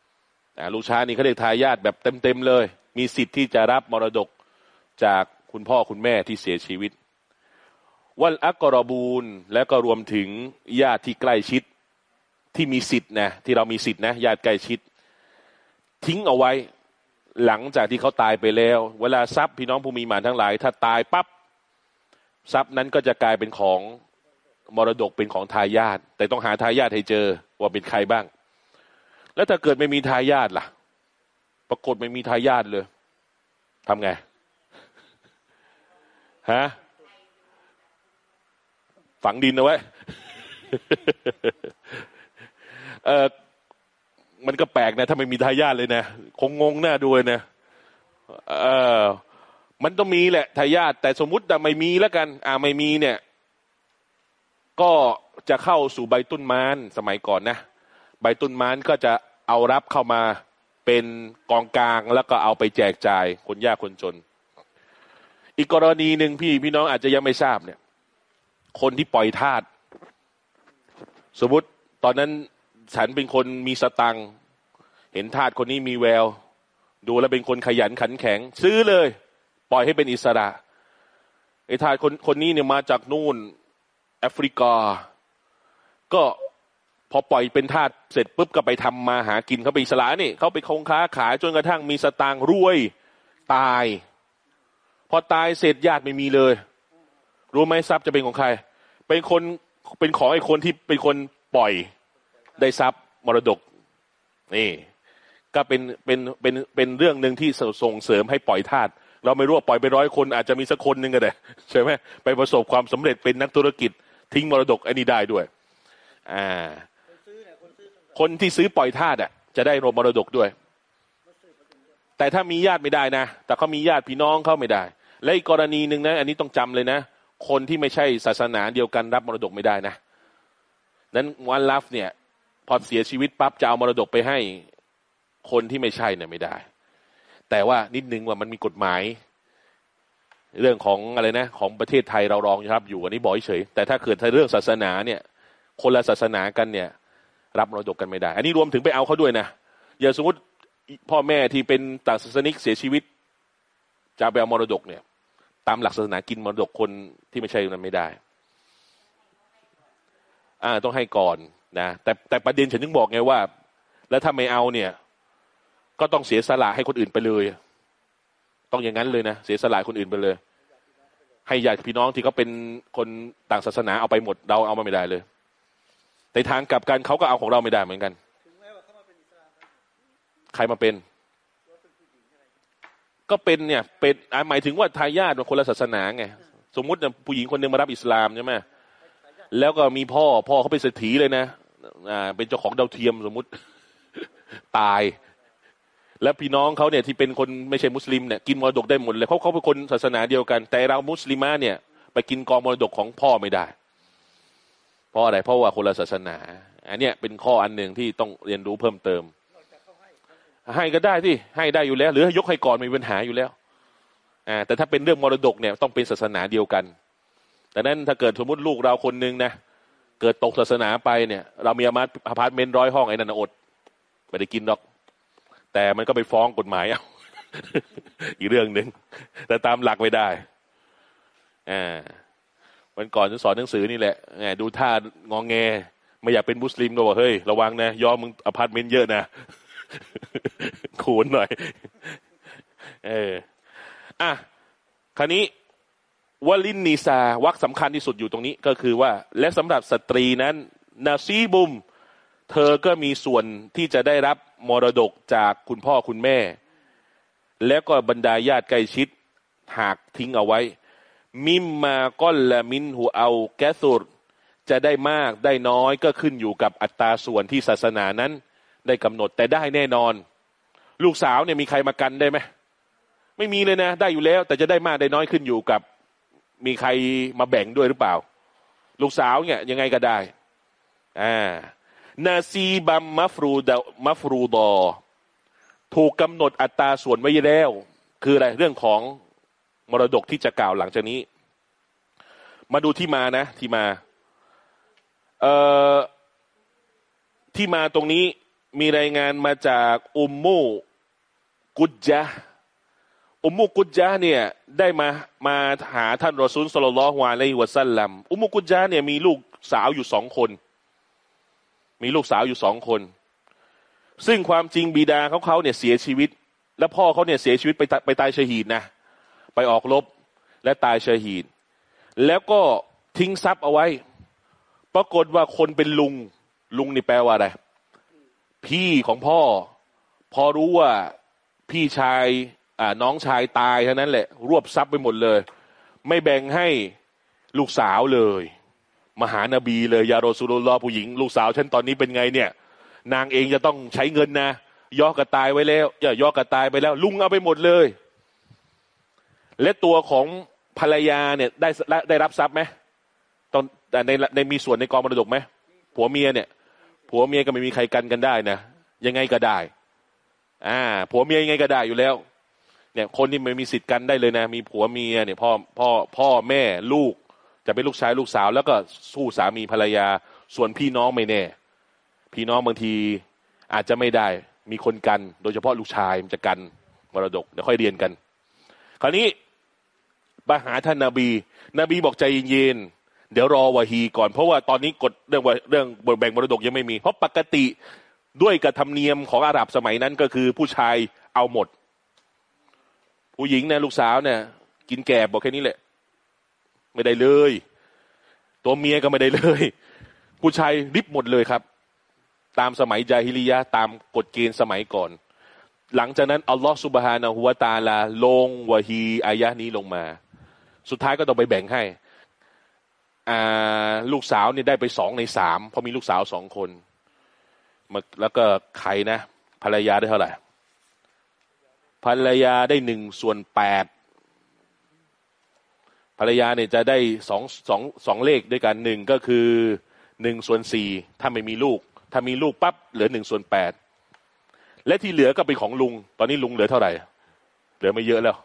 ๆนะลูกชายนี่เขาเรียกทายาทแบบเต็มเต็มๆเลย มีสิทธิ์ที่จะรับมรดกจากคุณพ่อคุณแม่ที่เสียชีวิต วัลอักรบูลและก็รวมถึงญาติที่ใกล้ชิด ที่มีสิทธิ์นะที่เรามีสิทธิ์นะญาติใกล้ชิด ทิ้งเอาไว้หลังจากที่เขาตายไปแล้ว เวลาทรัพย์พี่น้องผู้มีหมานทั้งหลาย ถ้าตายปับ๊บทรัพย์นั้นก็จะกลายเป็นของมรดกเป็นของทายาทแต่ต้องหาทายาทให้เจอว่าเป็นใครบ้าง แล้วถ้าเกิดไม่มีทายาทล่ะ ปรากฏไม่มีทายาทเลยทำไงฮะฝังดินเอาไว้ เออมันก็แปลกนะ ถ้าไม่มีทายาทเลยนะ คงงงหน้าดูเลยนะเออมันต้องมีแหละทายาทแต่สมมุติแต่ไม่มีแล้วกัน อ่าไม่มีเนี่ย ก็จะเข้าสู่ใบตุ้นมานสมัยก่อนนะใบตุ้นมานก็จะเอารับเข้ามาเป็นกองกลางแล้วก็เอาไปแจกจ่ายคนยากคนจน อีกกรณีหนึ่งพี่พี่น้องอาจจะยังไม่ทราบเนี่ย คนที่ปล่อยทาสสมมติตอนนั้น ฉันเป็นคนมีสตังเห็นทาสคนนี้มีแวว ดูแล้วเป็นคนขยันขันแข็ง ซื้อเลย ปล่อยให้เป็นอิสระไอ้ทาสคนคนนี้เนี่ยมาจากนู่นแอฟริกา ก็พอปล่อยเป็นทาสเสร็จปุ๊บก็ไปทำมาหากินเขาไปอิสระนี่เขาไปคงค้าขายจนกระทั่งมีสตางค์รวยตาย พอตายเสร็จญาติไม่มีเลย รู้ไหมทรัพย์จะเป็นของใคร เป็นคนเป็นของไอ้คนที่เป็นคนปล่อย ได้ทรัพย์มรดกนี่ก็เป็นเป็นเป็นเป็นเรื่องหนึ่งที่ส่งเสริมให้ปล่อยทาสเราไม่รู้ว่าปล่อยไปร้อยคนอาจจะมีสักคนหนึ่งก็ได้ใช่ไหมไปประสบความสำเร็จเป็นนักธุรกิจ ทิ้งมรดกอันนี้ได้ด้วยอ่าคนที่ซื้อปล่อยทาสอะ จะได้รมรดกด้วย แต่ถ้ามีญาติไม่ได้นะแต่เขามีญาติพี่น้องเขาไม่ได้ และอีกกรณีหนึ่งนะ อันนี้ต้องจำเลยนะ คนที่ไม่ใช่ศาสนาเดียวกันรับมรดกไม่ได้นะนั้นวันลัฟเนี่ย พอเสียชีวิตปั๊บจะเอามรดกไปให้คนที่ไม่ใช่เนี่ยไม่ได้ แต่ว่านิดนึงว่ามันมีกฎหมาย เรื่องของอะไรนะ ของประเทศไทยเรารองครับ อยู่อันนี้บอกเฉยแต่ถ้าเกิดเรื่องศาสนาเนี่ย คนละศาสนากันเนี่ย รับมรดกกันไม่ได้ อันนี้รวมถึงไปเอาเขาด้วยนะอย่าสมมติพ่อแม่ที่เป็นต่างศาสนิกเสียชีวิต จะไปเอามรดกเนี่ย ตามหลักศาสนากินมรดกคนที่ไม่ใช่นั้นไม่ได้ อ่าต้องให้ก่อน นะแต่แต่ประเด็นฉันถึงบอกไงว่า แล้วถ้าไม่เอาเนี่ย ก็ต้องเสียสละให้คนอื่นไปเลย ต้องอย่างนั้นเลยนะเสียสละคนอื่นไปเลย ให้ญาติพี่น้องที่เขาเป็นคนต่างศาสนาเอาไปหมดเราเอามาไม่ได้เลยในทางกลับกันเขาก็เอาของเราไม่ได้เหมือนกันใครมาเป็น ก็เป็นเนี่ย เป็นหมายถึงว่าทายาทคนละศาสนาไงสมมุติผู้หญิงคนหนึ่งมารับอิสลามใช่ไหม แล้วก็มีพ่อพ่อเขาเป็นเศรษฐีเลยนะอ่าเป็นเจ้าของดาวเทียมสมมุติตาย แล้วพี่น้องเขาเนี่ยที่เป็นคนไม่ใช่มุสลิมเนี่ยกินมรดกได้หมดเลยเขาเขาเป็นคนศาสนาเดียวกัน แต่เรามุสลิมาเนี่ย ไปกินกองมรดกของพ่อไม่ได้ เพราะอะไรเพราะว่าคนละศาสนา อันเนี้ยเป็นข้ออันหนึ่งที่ต้องเรียนรู้เพิ่มเติม ให้ก็ได้ที่ให้ได้อยู่แล้ว หรือยกให้ก่อนมีปัญหาอยู่แล้วอ่าแต่ถ้าเป็นเรื่องมรดกเนี่ยต้องเป็นศาสนาเดียวกัน แต่นั้นถ้าเกิดสมมติลูกเราคนหนึ่งนะเกิดตกศาสนาไปเนี่ย เรามีอมาอพาร์ตเมนต์ร้อยห้องไอ้นั่นอดไม่ได้กินหรอก แต่มันก็ไปฟ้องกฎหมายเอาอีกเรื่องหนึ่งแต่ตามหลักไม่ได้อ่าวันก่อนฉันสอนหนังสือนี่แหละดูท่างองแง ไม่อยากเป็นมุสลิมก็บอกเฮ้ยระวังนะย่อมึงอพาร์ตเมนต์เยอะนะขูนหน่อย เอออะคราวนี้ وللنساء วรรคสำคัญที่สุดอยู่ตรงนี้ก็คือว่า และสำหรับสตรีนั้น نصيب เธอก็มีส่วนที่จะได้รับมรดกจากคุณพ่อคุณแม่ แล้วก็บรรดาญาติใกล้ชิดหากทิ้งเอาไว้ มิมมาก้อนละมินหูเอาแกสุดจะได้มากได้น้อยก็ขึ้นอยู่กับอัตราส่วนที่ศาสนานั้น ได้กำหนดแต่ได้แน่นอน ลูกสาวเนี่ยมีใครมากันได้ไหมไม่มีเลยนะ ได้อยู่แล้ว แต่จะได้มากได้น้อยขึ้นอยู่กับ มีใครมาแบ่งด้วยหรือเปล่า ลูกสาวเนี่ยยังไงก็ได้อ่านาซีบัมมัฟรูดมัฟรูดอ ถูกกำหนดอัตราส่วนไว้แล้ว คืออะไรเรื่องของมรดกที่จะกล่าวหลังจากนี้ มาดูที่มานะ ที่มา เอ่อที่มาตรงนี้มีรายงานมาจากอุมมูกุจจะ อุมุกุจจาเนี่ยได้มามาหาท่านรอซูลสลลัลลอฮุอะลัยฮิวะสัลลัมอุมุกุจจาเนี่ยมีลูกสาวอยู่สองคน มีลูกสาวอยู่สองคน ซึ่งความจริงบิดาเขาเขาเนี่ยเสียชีวิต และพ่อเขาเนี่ยเสียชีวิตไปตายไปตายชหีดนะไปออกรบและตายชหีดแล้วก็ทิ้งทรัพย์เอาไว้ ปรากฏว่าคนเป็นลุง ลุงนี่แปลว่าอะไรพี่ของพ่อ พอรู้ว่าพี่ชาย น้องชายตายเท่านั้นแหละ รวบทรัพย์ไปหมดเลย ไม่แบ่งให้ลูกสาวเลย มหานบีเลยยาโรสุลลอผู้หญิง ลูกสาวฉันตอนนี้เป็นไงเนี่ย นางเองจะต้องใช้เงินนะย่อกระตายไว้แล้วอย่าย่อกระตายไปแล้ว ลุงเอาไปหมดเลย และตัวของภรรยาเนี่ยได้ได้รับทรัพย์ไหมตอนในในมีส่วนในกองมรดกไหมผัวเมียเนี่ยผัวเมียก็ไม่มีใครกันกันได้นะยังไงก็ได้ อ่าผัวเมียยังไงก็ได้อยู่แล้ว เนี่ยคนที่ไม่มีสิทธิ์กันได้เลยนะ มีผัวเมียเนี่ยพ่อพ่อพ่อแม่ลูก จะเป็นลูกชายลูกสาว แล้วก็สู้สามีภรรยา ส่วนพี่น้องไม่แน่ พี่น้องบางทีอาจจะไม่ได้ มีคนกัน โดยเฉพาะลูกชายมันจะกันมรดกเดี๋ยวค่อยเรียนกัน คราวนี้ไปหาท่านนาบี นบีบอกใจเย็นๆเดี๋ยวรอวะฮีก่อน เพราะว่าตอนนี้กฎเรื่องเรื่องแบ่งมรดกยังไม่มี เพราะปกติด้วยกับธรรมเนียมของอาหรับสมัยนั้นก็คือผู้ชายเอาหมด ผู้หญิงเนี่ยลูกสาวเนี่ย กินแกบบอกแค่นี้แหละ ไม่ได้เลย ตัวเมียก็ไม่ได้เลย ผู้ชายริบหมดเลยครับ ตามสมัยจาฮิลิยะตามกฎเกณฑ์สมัยก่อน หลังจากนั้นอัลลอฮฺสุบฮานะฮุวาตาลา ลงวะฮีอายะนี้ลงมา สุดท้ายก็ต้องไปแบ่งให้ลูกสาวเนี่ยได้ไปสองในสามเพราะมีลูกสาวสองคนแล้วก็ใครนะ ภรรยาได้เท่าไหร่ ภรรยาได้หนึ่งส่วนแปดภรรยาเนี่ยจะได้สองสองสองเลขด้วยกันหนึ่งก็คือหนึ่งส่วนสี่ถ้าไม่มีลูก ถ้ามีลูกปั๊บเหลือหนึ่งส่วนแปดและที่เหลือก็เป็นของลุง ตอนนี้ลุงเหลือเท่าไหร่ เหลือไม่เยอะแล้ว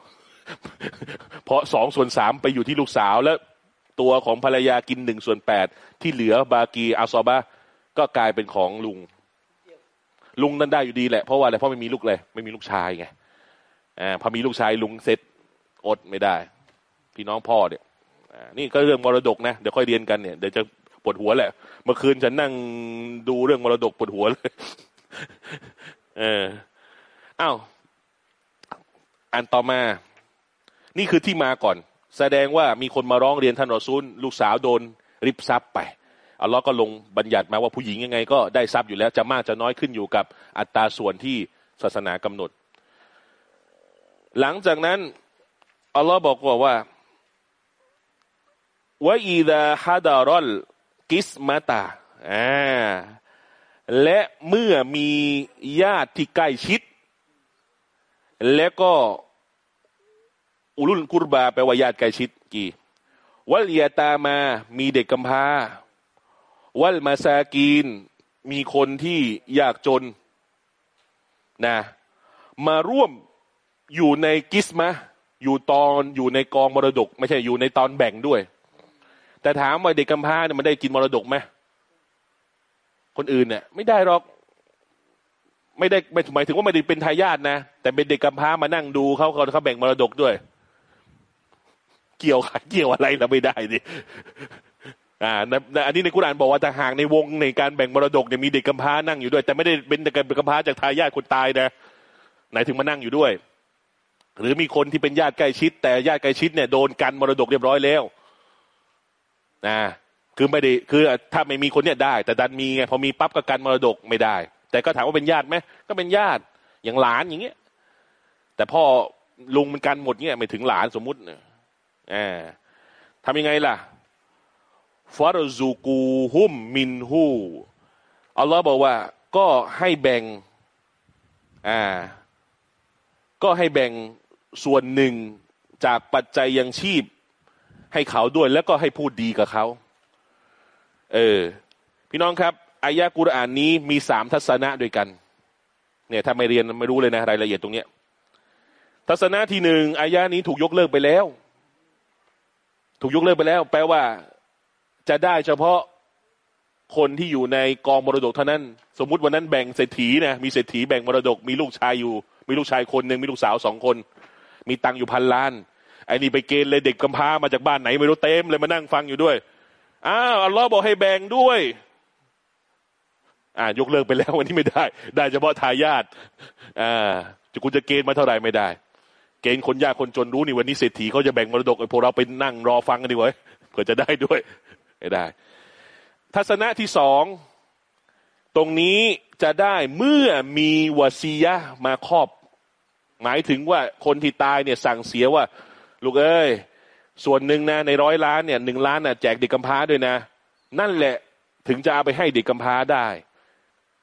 เพราะสองส่วนสามไปอยู่ที่ลูกสาวแล้วตัวของภรรยากินหนึ่งส่วนแปดที่เหลือบากีอาซอบะก็กลายเป็นของลุง ลุงนั้นได้อยู่ดีแหละเพราะว่าอะไรเพราะไม่มีลูกเลย ไม่มีลูกชายไง อ่าพอมีลูกชายลุงเสร็จอดไม่ได้ พี่น้องพ่อเนี่ยนี่ก็เรื่องมรดกนะเดี๋ยวค่อยเรียนกันเนี่ยเดี๋ยวจะปวดหัวแหละ เมื่อคืนฉันนั่งดูเรื่องมรดกปวดหัวเลยเอออ้าวอันต่อมา นี่คือที่มาก่อน แสดงว่ามีคนมาร้องเรียนท่านรอซูล ลูกสาวโดนริบทรัพย์ไปอัลลอฮ์ก็ลงบัญญัติมาว่าผู้หญิงยังไง ก็ได้ทรัพย์อยู่แล้วจะมากจะน้อยขึ้นอยู่กับอัตราส่วนที่ศาสนากำหนด หลังจากนั้นอัลลอฮ์บอกว่าว่าอีดาฮาดารอลกิสมาตาอ่าและเมื่อมีญาติที่ใกล้ชิด และก็อุลุลกุรบาแปลว่าญาติใกล้ชิดกี่วัลยาตามามีเด็กกำพร้า วัลมาซากีน มีคนที่ยากจนนะมาร่วม อยู่ในกิสมาอยู่ตอนอยู่ในกองมรดก ไม่ใช่อยู่ในตอนแบ่งด้วย แต่ถามว่าเด็กกำพร้าเนี่ยมันได้กินมรดกไหมคนอื่นเนี่ยไม่ได้หรอก ไม่ได้ไม่หมายถึงว่าไม่ได้เป็นทายาทนะแต่เป็นเด็กกำพร้ามานั่งดูเขาเขาเขาแบ่งมรดกด้วย เกี่ยวเกี่ยวอะไรเราไม่ได้ดิอ่าอันนี้ในกุรานบอกว่าแต่หากในวงในการแบ่งมรดกเนี่ยมีเด็กกำพร้านั่งอยู่ด้วย แต่ไม่ได้เป็นเด็กกำพร้าจากทายาทคนตายนะไหนถึงมานั่งอยู่ด้วย หรือมีคนที่เป็นญาติใกล้ชิด แต่ญาติใกล้ชิดเนี่ยโดนกันมรดกเรียบร้อยแล้วนะคือไม่ได้คือถ้าไม่มีคนเนี่ยได้ แต่ดันมีไงพอมีปั๊บก็กันมรดกไม่ได้ แต่ก็ถามว่าเป็นญาติไหมก็เป็นญาติอย่างหลานอย่างเงี้ย แต่พ่อลุงมันกันหมดเงี้ยไม่ถึงหลานสมมุติเนี่ยทำยังไงล่ะฟารซูกูฮุมมินฮูอัลลอฮ์บอกว่า ก็ให้แบ่ง อ่า ก็ให้แบ่ง ส่วนหนึ่งจากปัจจัยยังชีพ ให้เขาด้วยแล้วก็ให้พูดดีกับเขา เออ พี่น้องครับอายะกุรอานนี้มีสามทัศนะด้วยกัน เนี่ยถ้าไม่เรียนไม่รู้เลยนะรายละเอียดตรงเนี้ย ทัศนะที่หนึ่งอายะนี้ถูกยกเลิกไปแล้ว ถูกยกเลิกไปแล้ว แปลว่าจะได้เฉพาะคนที่อยู่ในกองมรดกเท่านั้น สมมุติวันนั้นแบ่งเศรษฐีนะมีเศรษฐีแบ่งมรดก มีลูกชายอยู่ มีลูกชายคนหนึ่งมีลูกสาวสองคน มีตังค์อยู่พันล้านไอ้นี่ไปเกณฑ์เลยเด็กกำพร้ามาจากบ้านไหนไม่รู้เต็มเลยมานั่งฟังอยู่ด้วยอ้าวอัลลอฮ์บอกให้แบ่งด้วยอ่ายกเลิกไปแล้ววันนี้ไม่ได้ ได้เฉพาะทายาทอ่าจะคุณจะเกณฑ์มาเท่าไหร่ไม่ได้ เกณฑ์คนยากคนจนรู้นี่วันนี้เศรษฐีเขาจะแบ่งมรดกไอ้พวกเราไปนั่งรอฟังกันดีกว่าเผื่อจะได้ด้วยไม่ได้ ทัศนะที่สองตรงนี้จะได้เมื่อมีวสียะมาครอบ หมายถึงว่าคนที่ตายเนี่ยสั่งเสียว่า ลูกเอ้ย ส่วนหนึ่งนะ ในร้อยล้านเนี่ยหนึ่งล้านน่ะแจกเด็กกำพร้าด้วยนะ นั่นแหละถึงจะเอาไปให้เด็กกำพร้าได้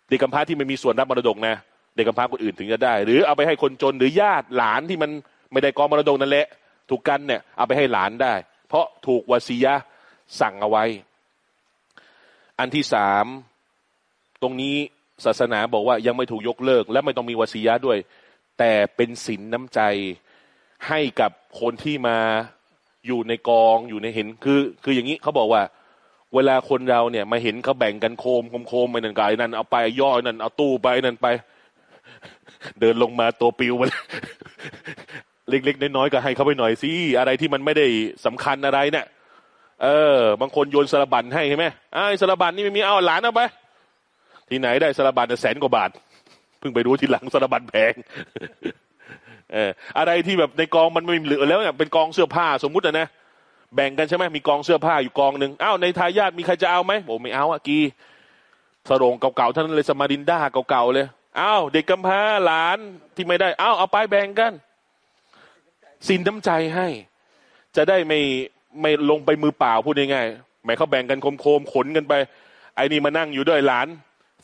เด็กกำพร้าที่ไม่มีส่วนรับมรดกนะเด็กกำพร้าคนอื่นถึงจะได้ หรือเอาไปให้คนจนหรือญาติหลานที่มันไม่ได้กองมรดกนั่นแหละ ถูกกันเนี่ยเอาไปให้หลานได้ เพราะถูกวสียะสั่งเอาไว้ อันที่สามตรงนี้ศาสนาบอกว่ายังไม่ถูกยกเลิก และไม่ต้องมีวสียะด้วย แต่เป็นสินน้ำใจให้กับคนที่มาอยู่ในกองอยู่ในเห็นคือ คืออย่างนี้เขาบอกว่า เวลาคนเราเนี่ย มาเห็นเขาแบ่งกันโคมโคมโคมไปนั่นกายนั่นเอาไปย่อยนั่นเอาตู้ไปนั่นไป เดินลงมาตัวปิวมาเล็กๆน้อยๆก็ให้เขาไปหน่อยสิอะไรที่มันไม่ได้สำคัญอะไรเนี่ยเออ บางคนโยนสารบัญให้ใช่ไหมไอ้สารบัญนี่ไม่มีเอาหลานเอาไป ที่ไหนได้สารบัญแสนกว่าบาท เพิ่งไปรู้ทีหลังสารบัญแพงเอออะไรที่แบบในกองมันไม่เหลือแล้วเนี่ยเป็นกองเสื้อผ้าสมมุตินะแบ่งกันใช่ไหมมีกองเสื้อผ้าอยู่กองหนึ่งอ้าวในทายาทมีใครจะเอาไหมโอ้ไม่เอาอะกีสรงเก่าๆท่านเลยสมารินด้าเก่าๆเลยอ้าวเด็กกำพร้าหลานที่ไม่ได้อ้าวเอาไปแบ่งกันสินน้ำใจให้ จะได้ไม่ไม่ลงไปมือเปล่าพูดง่ายๆหมายเขาแบ่งกันโคมๆขนกันไป ไอ้นี่มานั่งอยู่ด้วยหลาน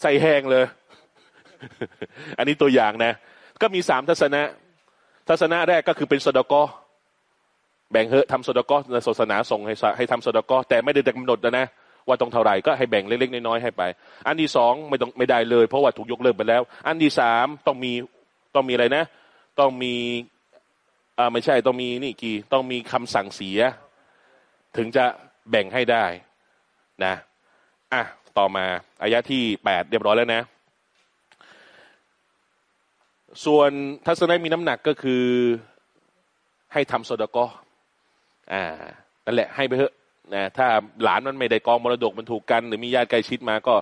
ใส่แห้งเลย อันนี้ตัวอย่างนะ ก็มีสามทัศนะ ทัศนะแรกก็คือเป็นสดกอแบ่งเฮอะทำสดกอในศาสนาส่งให้ให้ทำสดกอแต่ไม่ได้กำหนดนะว่าต้องเท่าไหร่ก็ให้แบ่งเล็กๆน้อยๆให้ไป อันที่สองไม่ต้องไม่ได้เลย เพราะว่าถูกยกเลิกไปแล้ว อันที่สามต้องมีต้องมีอะไรนะ ต้องมีอ่าไม่ใช่ต้องมีนี่กี่ต้องมีคำสั่งเสีย ถึงจะแบ่งให้ได้นะอะต่อมาอายะที่แปดเรียบร้อยแล้วนะ ส่วนทัศนะมีน้ำหนักก็คือให้ทำสดก็อ่านั่นแหละให้ไปเถอะนะถ้าหลานมันไม่ได้กองมรดกมันถูกกัน หรือมีญาติใกล้ชิดมาก็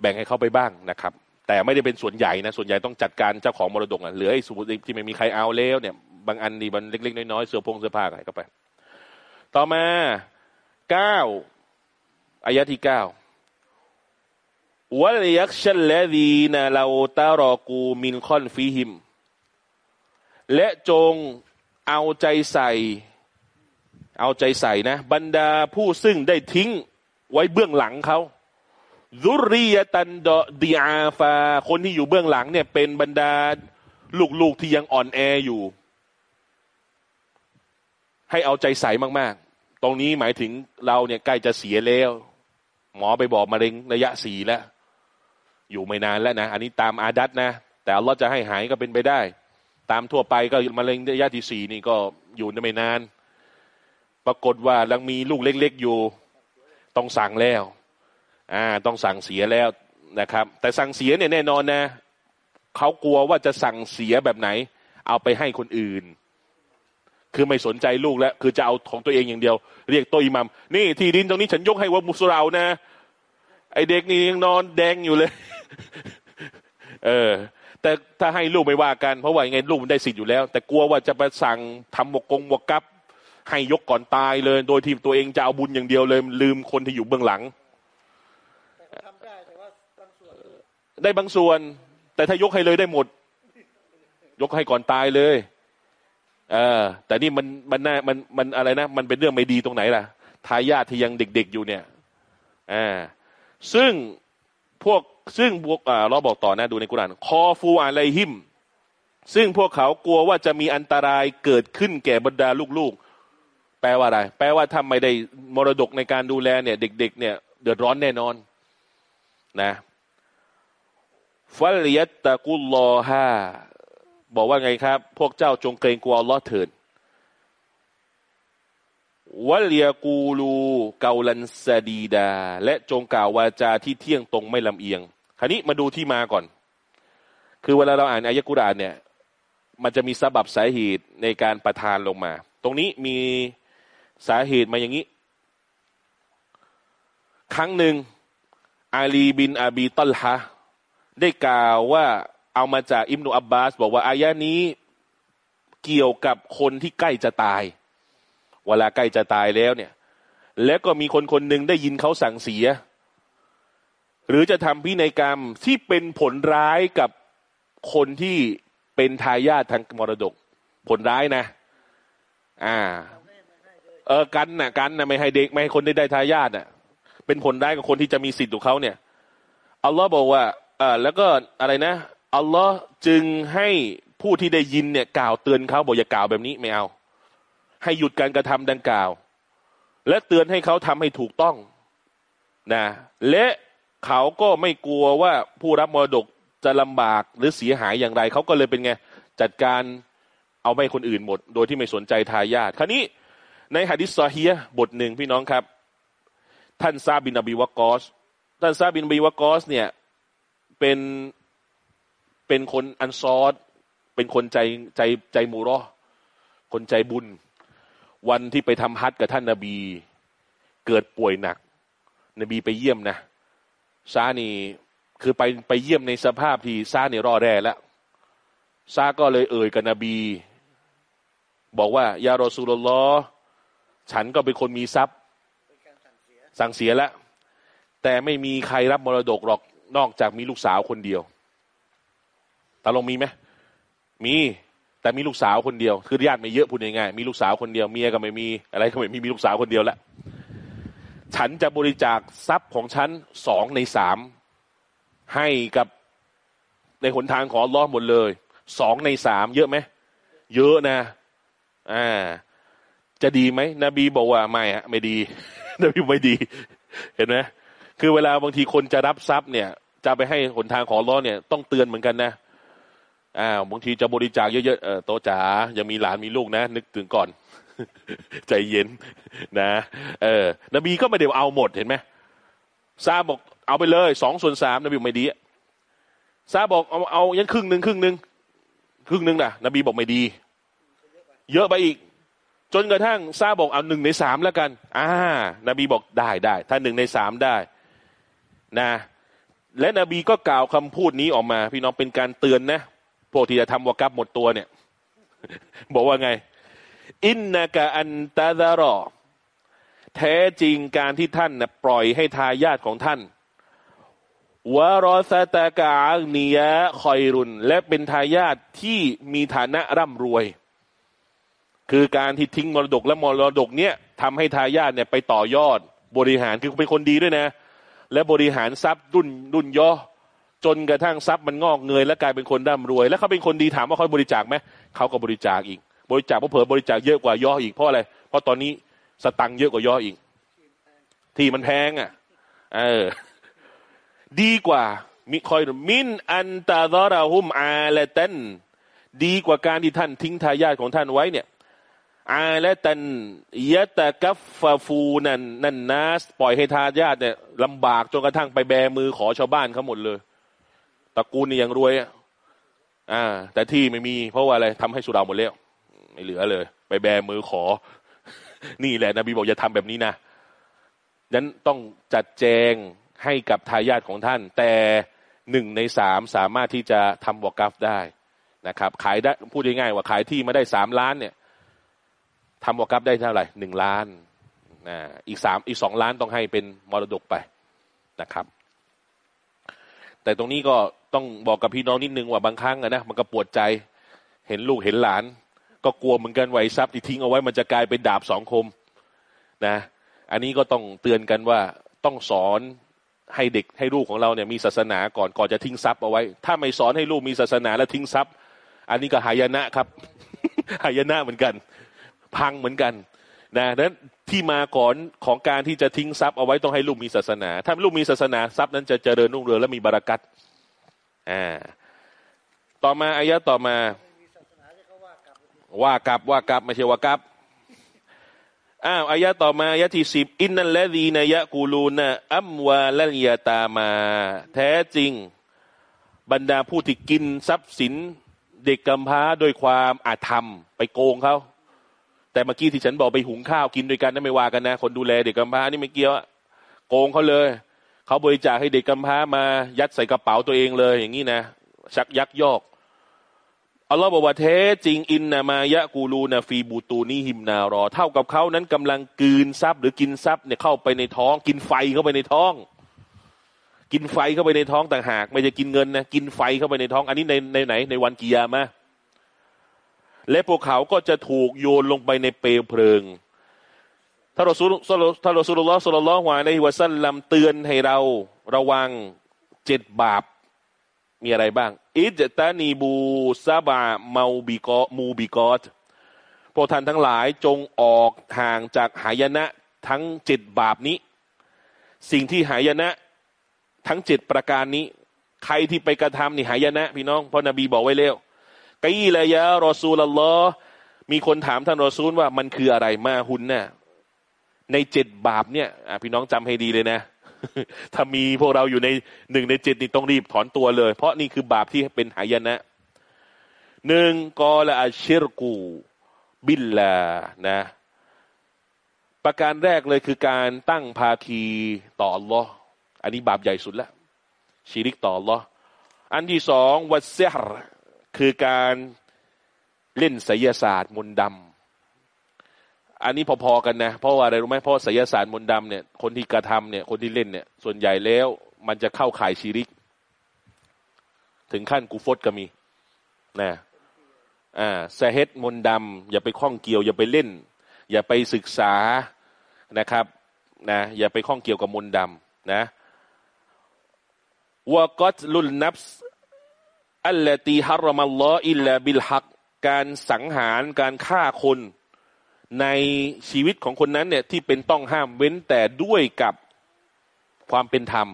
แบ่งให้เขาไปบ้างนะครับ แต่ไม่ได้เป็นส่วนใหญ่นะส่วนใหญ่ต้องจัดการเจ้าของมรดกอะเหลือไอ้สมมติที่ไม่มีใครเอาแล้วเนี่ยบางอันนี่มันเล็ก ๆ น้อยๆเสื้อพงเสื้อผ้าอะไรก็ไป ต่อมาเก้าอายะที่เก้า วัลยักชัลละดีนาลาตารอกูมินคอนฟีหิม และจงเอาใจใส่ เอาใจใส่นะ บรรดาผู้ซึ่งได้ทิ้งไว้เบื้องหลังเขาซุรียตันดดีอาฟา คนที่อยู่เบื้องหลังเนี่ย เป็นบรรดาลูกๆที่ยังอ่อนแออยู่ ให้เอาใจใส่มากๆ ตรงนี้หมายถึงเราเนี่ยใกล้จะเสียแล้ว หมอไปบอกมะเร็งระยะสี่แล้ว อยู่ไม่นานแล้วนะ อันนี้ตามอาดัตนะ แต่เราจะให้หายก็เป็นไปได้ ตามทั่วไปก็มะเร็งระยะที่สี่นี่ก็อยู่ไม่นาน ปรากฏว่ายังมีลูกเล็ก ๆอยู่ ต้องสั่งแล้ว อ่า ต้องสั่งเสียแล้วนะครับ แต่สั่งเสียเนี่ยแน่นอนนะเขากลัวว่าจะสั่งเสียแบบไหน เอาไปให้คนอื่น คือไม่สนใจลูกแล้ว คือจะเอาของตัวเองอย่างเดียว เรียกโตอิมัมนี่ที่ดินตรงนี้ฉันยกให้ว่ามุสเรานะ ไอเด็กนี่ยังนอนแดงอยู่เลย เออ แต่ถ้าให้ลูกไม่ว่ากัน เพราะว่าไงลูกมันได้สิทธิ์อยู่แล้ว แต่กลัวว่าจะไปสั่งทำบกงบกกับให้ยกก่อนตายเลย โดยที่ตัวเองจะเอาบุญอย่างเดียวเลยลืมคนที่อยู่เบื้องหลังทำได้แต่ว่าบางส่วนได้บางส่วน แต่ถ้ายกให้เลยได้หมด ยกให้ก่อนตายเลยเออแต่นี่มันมันน่ามันมันอะไรนะ มันเป็นเรื่องไม่ดีตรงไหนล่ะทายาทที่ยังเด็ก ๆ อยู่เนี่ยอ่าซึ่งพวก ซึ่งพวกอ่าเราบอกต่อนะดูในกุรานคอฟูอะไรหิม ซึ่งพวกเขากลัวว่าจะมีอันตรายเกิดขึ้นแก่บรรดาลูกๆ แปลว่าอะไร แปลว่าถ้าไม่ได้มรดกในการดูแลเนี่ย เด็ก ๆ เนี่ยเดือดร้อนแน่นอนนะฟัลยัตตะกุลลอฮาบอกว่าไงครับ พวกเจ้าจงเกรงกลัวอัลลอฮ์เถิด วัลยากูลูเกาลันซาดีดา และจงกล่าววาจาที่เที่ยงตรงไม่ลำเอียง คราวนี้มาดูที่มาก่อน คือเวลาเราอ่านอายะกุรานเนี่ย มันจะมีสาบับสาเหตุในการประทานลงมา ตรงนี้มีสาเหตุมาอย่างนี้ ครั้งหนึ่งอาลีบินอาบีตัลฮะได้กล่าวว่าเอามาจากอิมนุอับบาส บอกว่าอายะนี้เกี่ยวกับคนที่ใกล้จะตาย เวลาใกล้จะตายแล้วเนี่ย แล้วก็มีคนคนหนึ่งได้ยินเขาสั่งเสีย หรือจะทำพินัยกรรมที่เป็นผลร้ายกับคนที่เป็นทายาททางมรดก ผลร้ายนะ อ่า เออกันนะกันนะไม่ให้เด็กไม่ให้คนได้ได้ทายาทน่ะ เป็นผลร้ายกับคนที่จะมีสิทธิ์ของเขาเนี่ยอัลลอฮ์บอกว่าอ่าแล้วก็อะไรนะอัลลอฮ์จึงให้ผู้ที่ได้ยินเนี่ยกล่าวเตือนเขาบอกอย่ากล่าวแบบนี้ไม่เอา ให้หยุดการกระทำดังกล่าว และเตือนให้เขาทำให้ถูกต้องนะและเขาก็ไม่กลัวว่าผู้รับมรดกจะลำบากหรือเสียหายอย่างไร เขาก็เลยเป็นไงจัดการเอาไปคนอื่นหมด โดยที่ไม่สนใจทายาทคราวนี้ในฮะดิษซอฮียบทหนึ่งพี่น้องครับ ท่านซาบินอบีวากอสท่านซาบินอบีวากอสเนี่ยเป็นเป็นคนอันซอดเป็นคนใจใจใจมูรอคนใจบุญ วันที่ไปทำฮัทกับท่านนาบี เกิดป่วยหนัก นบีไปเยี่ยมนะซานี่คือไปไปเยี่ยมในสภาพที่ซาเนี่ยรอแร่แล้วซาก็เลยเอ่ยกับนบี บอกว่ายารอซูลลอฉันก็เป็นคนมีทรัพย์สั่งเสียแล้วแต่ไม่มีใครรับมรดกหรอกนอกจากมีลูกสาวคนเดียวตาลงมีไหมมี แต่มีลูกสาวคนเดียว คือญาติไม่เยอะพูดง่ายๆมีลูกสาวคนเดียวเมียก็ไม่มีอะไรก็ไม่มีมีลูกสาวคนเดียวแล้วฉันจะบริจาคทรัพย์ของฉันสองในสามให้กับในหนทางของล้อหมดเลยสองในสามเยอะไหมเยอะนะอ่าจะดีไหมนบีบอกว่าไม่อะไม่ดี นบีไม่ดี เห็นไหมคือเวลาบางทีคนจะรับทรัพย์เนี่ย จะไปให้หนทางของล้อเนี่ย ต้องเตือนเหมือนกันนะ อ้าวบางทีจะบริจาคเยอะๆเออโตจ๋ายังมีหลานมีลูกนะ นึกถึงก่อน ใจเย็นนะ เออ นบีก็ไม่ได้เอาหมดเห็นไหมซาบอกเอาไปเลยสองส่วนสามนบีไม่ดีซาบอกเอาเอายังครึ่งหนึ่งครึ่งหนึ่งครึ่งหนึ่งนะนบีบอกไม่ดี เยอะไปอีก จนกระทั่งซาบอกเอาหนึ่งในสามแล้วกัน อ่านบีบอกได้ได้ ถ้าหนึ่งในสามได้ นะ และนบีก็กล่าวคำพูดนี้ออกมา พี่น้องเป็นการเตือนนะ พวกที่จะทำวากับหมดตัวเนี่ย บอกว่าไง อินนากะอันตาดารอ แท้จริงการที่ท่านนะปล่อยให้ทายาทของท่านวารอสตากาเนียคอยรุน และเป็นทายาทที่มีฐานะร่ำรวย คือการที่ทิ้งมรดกและมรดกเนี้ยทำให้ทายาทเนี่ยไปต่อยอดบริหารคือเป็นคนดีด้วยนะ และบริหารทรัพย์รุ่นรุ่นย่อ จนกระทั่งทรัพย์มันงอกเงยและกลายเป็นคนร่ำรวย แล้วเขาเป็นคนดีถามว่าเขาบริจาคไหมเขาก็บริจาคอีก บริจาคเพราะเผื่อบริจาคเยอะกว่าย่ออีกเพราะอะไรเพราะตอนนี้สตังค์เยอะกว่าย่ออีก ที่มันแพงอะ เออ ดีกว่ามิ خير من أن تذرهم عالة ดีกว่าการที่ท่านทิ้งทายาทของท่านไว้เนี่ย عالة يتكففون الناس ปล่อยให้ทายาทเนี่ยลำบากจนกระทั่งไปแบมือขอชาวบ้านเขาหมดเลย ตระกูลนี่ยังรวยอ่า แต่ที่ไม่มี เพราะว่าอะไรทำให้สุราหมดแล้วไม่เหลือเลย ไปแบมือขอ นี่แหละนบีบอกอย่าทำแบบนี้นะนั้นต้องจัดแจงให้กับทายาทของท่าน แต่หนึ่งในสามสามารถที่จะทำวอกัฟได้นะครับ ขายได้พูดง่ายๆว่าขายที่มาได้สามล้านเนี่ยทำวอกัฟได้เท่าไหร่หนึ่งล้านนะอีกสามอีกสองล้านต้องให้เป็นมรดกไปนะครับ แต่ตรงนี้ก็ต้องบอกกับพี่น้องนิดนึงว่าบางครั้งนะมันก็ปวดใจ เห็นลูกเห็นหลาน ก็กลัวเหมือนกันไหวทรัพย์ที่ทิ้งเอาไว้มันจะกลายเป็นดาบสองคมนะ อันนี้ก็ต้องเตือนกันว่าต้องสอนให้เด็กให้ลูกของเราเนี่ยมีศาสนาก่อนก่อนจะทิ้งทรัพย์เอาไว้ ถ้าไม่สอนให้ลูกมีศาสนาแล้วทิ้งทรัพย์ อันนี้ก็หายนะครับ หายนะเหมือนกัน พังเหมือนกันนะนั้น ที่มาก่อนของการที่จะทิ้งทรัพย์เอาไว้ต้องให้ลูกมีศาสนา ถ้าลูกมีศาสนาทรัพย์นั้นจะเจริญรุ่งเรืองและมีบารักัตอ่าต่อมาอายะต่อมาว่ากับว่ากับไม่ใช่ว่ากับอ้าวอายะต่อมาอายะที่สิบอินนัลละดีนยะกูลูนะอัมวาลัยาตามา แท้จริง บรรดาผู้ที่กินทรัพย์สินเด็กกำพร้าโดยความอธรรม ไปโกงเขา แต่เมื่อกี้ที่ฉันบอกไปหุงข้าวกินด้วยกันนั่นไม่ว่ากันนะ คนดูแลเด็กกำพร้านี่ไม่เกี่ยวโกงเขาเลยเขาบริจาคให้เด็กกำพร้ามายัดใส่กระเป๋าตัวเองเลย อย่างนี้นะชักยักยอกอัลลอฮ์บอกว่าเทจริงอินนามายะกูลูนาฟีบูตูนีหิมนารอ เท่ากับเขานั้นกำลังกลืนทรัพย์หรือกินทรัพย์เนี่ยเข้าไปในท้อง กินไฟเข้าไปในท้อง กินไฟเข้าไปในท้องต่างหาก ไม่จะกินเงินนะกินไฟเข้าไปในท้อง อันนี้ในในไหนในวันกิยามะ และพวกเขาก็จะถูกโยนลงไปในเปลวเพลิงถ้าเราสุลถ้าเราสุลลอฮ์สุลลัลฮวาในวะซัลลัมเตือนให้เราระวังเจ็ดบาป มีอะไรบ้าง อิจตานีบูซาบะเมาบิกอมูบิกอตพวกท่านทั้งหลายจงออกห่างจากหายนะทั้งเจ็ดบาปนี้ สิ่งที่หายนะทั้งเจ็ดประการนี้ ใครที่ไปกระทำนี่หายนะพี่น้องเพราะนบีบอกไว้แล้ว กีละยะรอซูลลอมีคนถามท่านรอซูลว่ามันคืออะไรมาหุนนะ่ะในเจ็ดบาปเนี่ยพี่น้องจำให้ดีเลยนะ ถ้ามีพวกเราอยู่ในหนึ่งในเจ็ดนี่ต้องรีบถอนตัวเลย เพราะนี่คือบาปที่เป็นหายนะหนึ่งกอละอาชิรกู บิลลานะ ประการแรกเลยคือการตั้งภาคีต่ออัลลอฮ์อันนี้บาปใหญ่สุดล้วชีริกต่ออัลลอฮ์อันที่สองวัดเซฮร คือการเล่นไสยศาสตร์มนต์ดำอันนี้พอๆกันนะ เพราะว่าอะไรรู้ไหมเพราะไสยศาสตร์มนต์ดำเนี่ยคนที่กระทำเนี่ยคนที่เล่นเนี่ย ส่วนใหญ่แล้วมันจะเข้าข่ายชีริก ถึงขั้นกูฟดก็มีนะอ่าแซเฮตมนต์ดำอย่าไปข้องเกี่ยว อย่าไปเล่น อย่าไปศึกษานะครับนะอย่าไปข้องเกี่ยวกับมนต์ดำนะวกอตลุลนับ อัลลตีฮารมัลลออิลลาบิลฮักการสังหารการฆ่าคน ในชีวิตของคนนั้นเนี่ยที่เป็นต้องห้ามเว้นแต่ด้วยกับความเป็นธรรม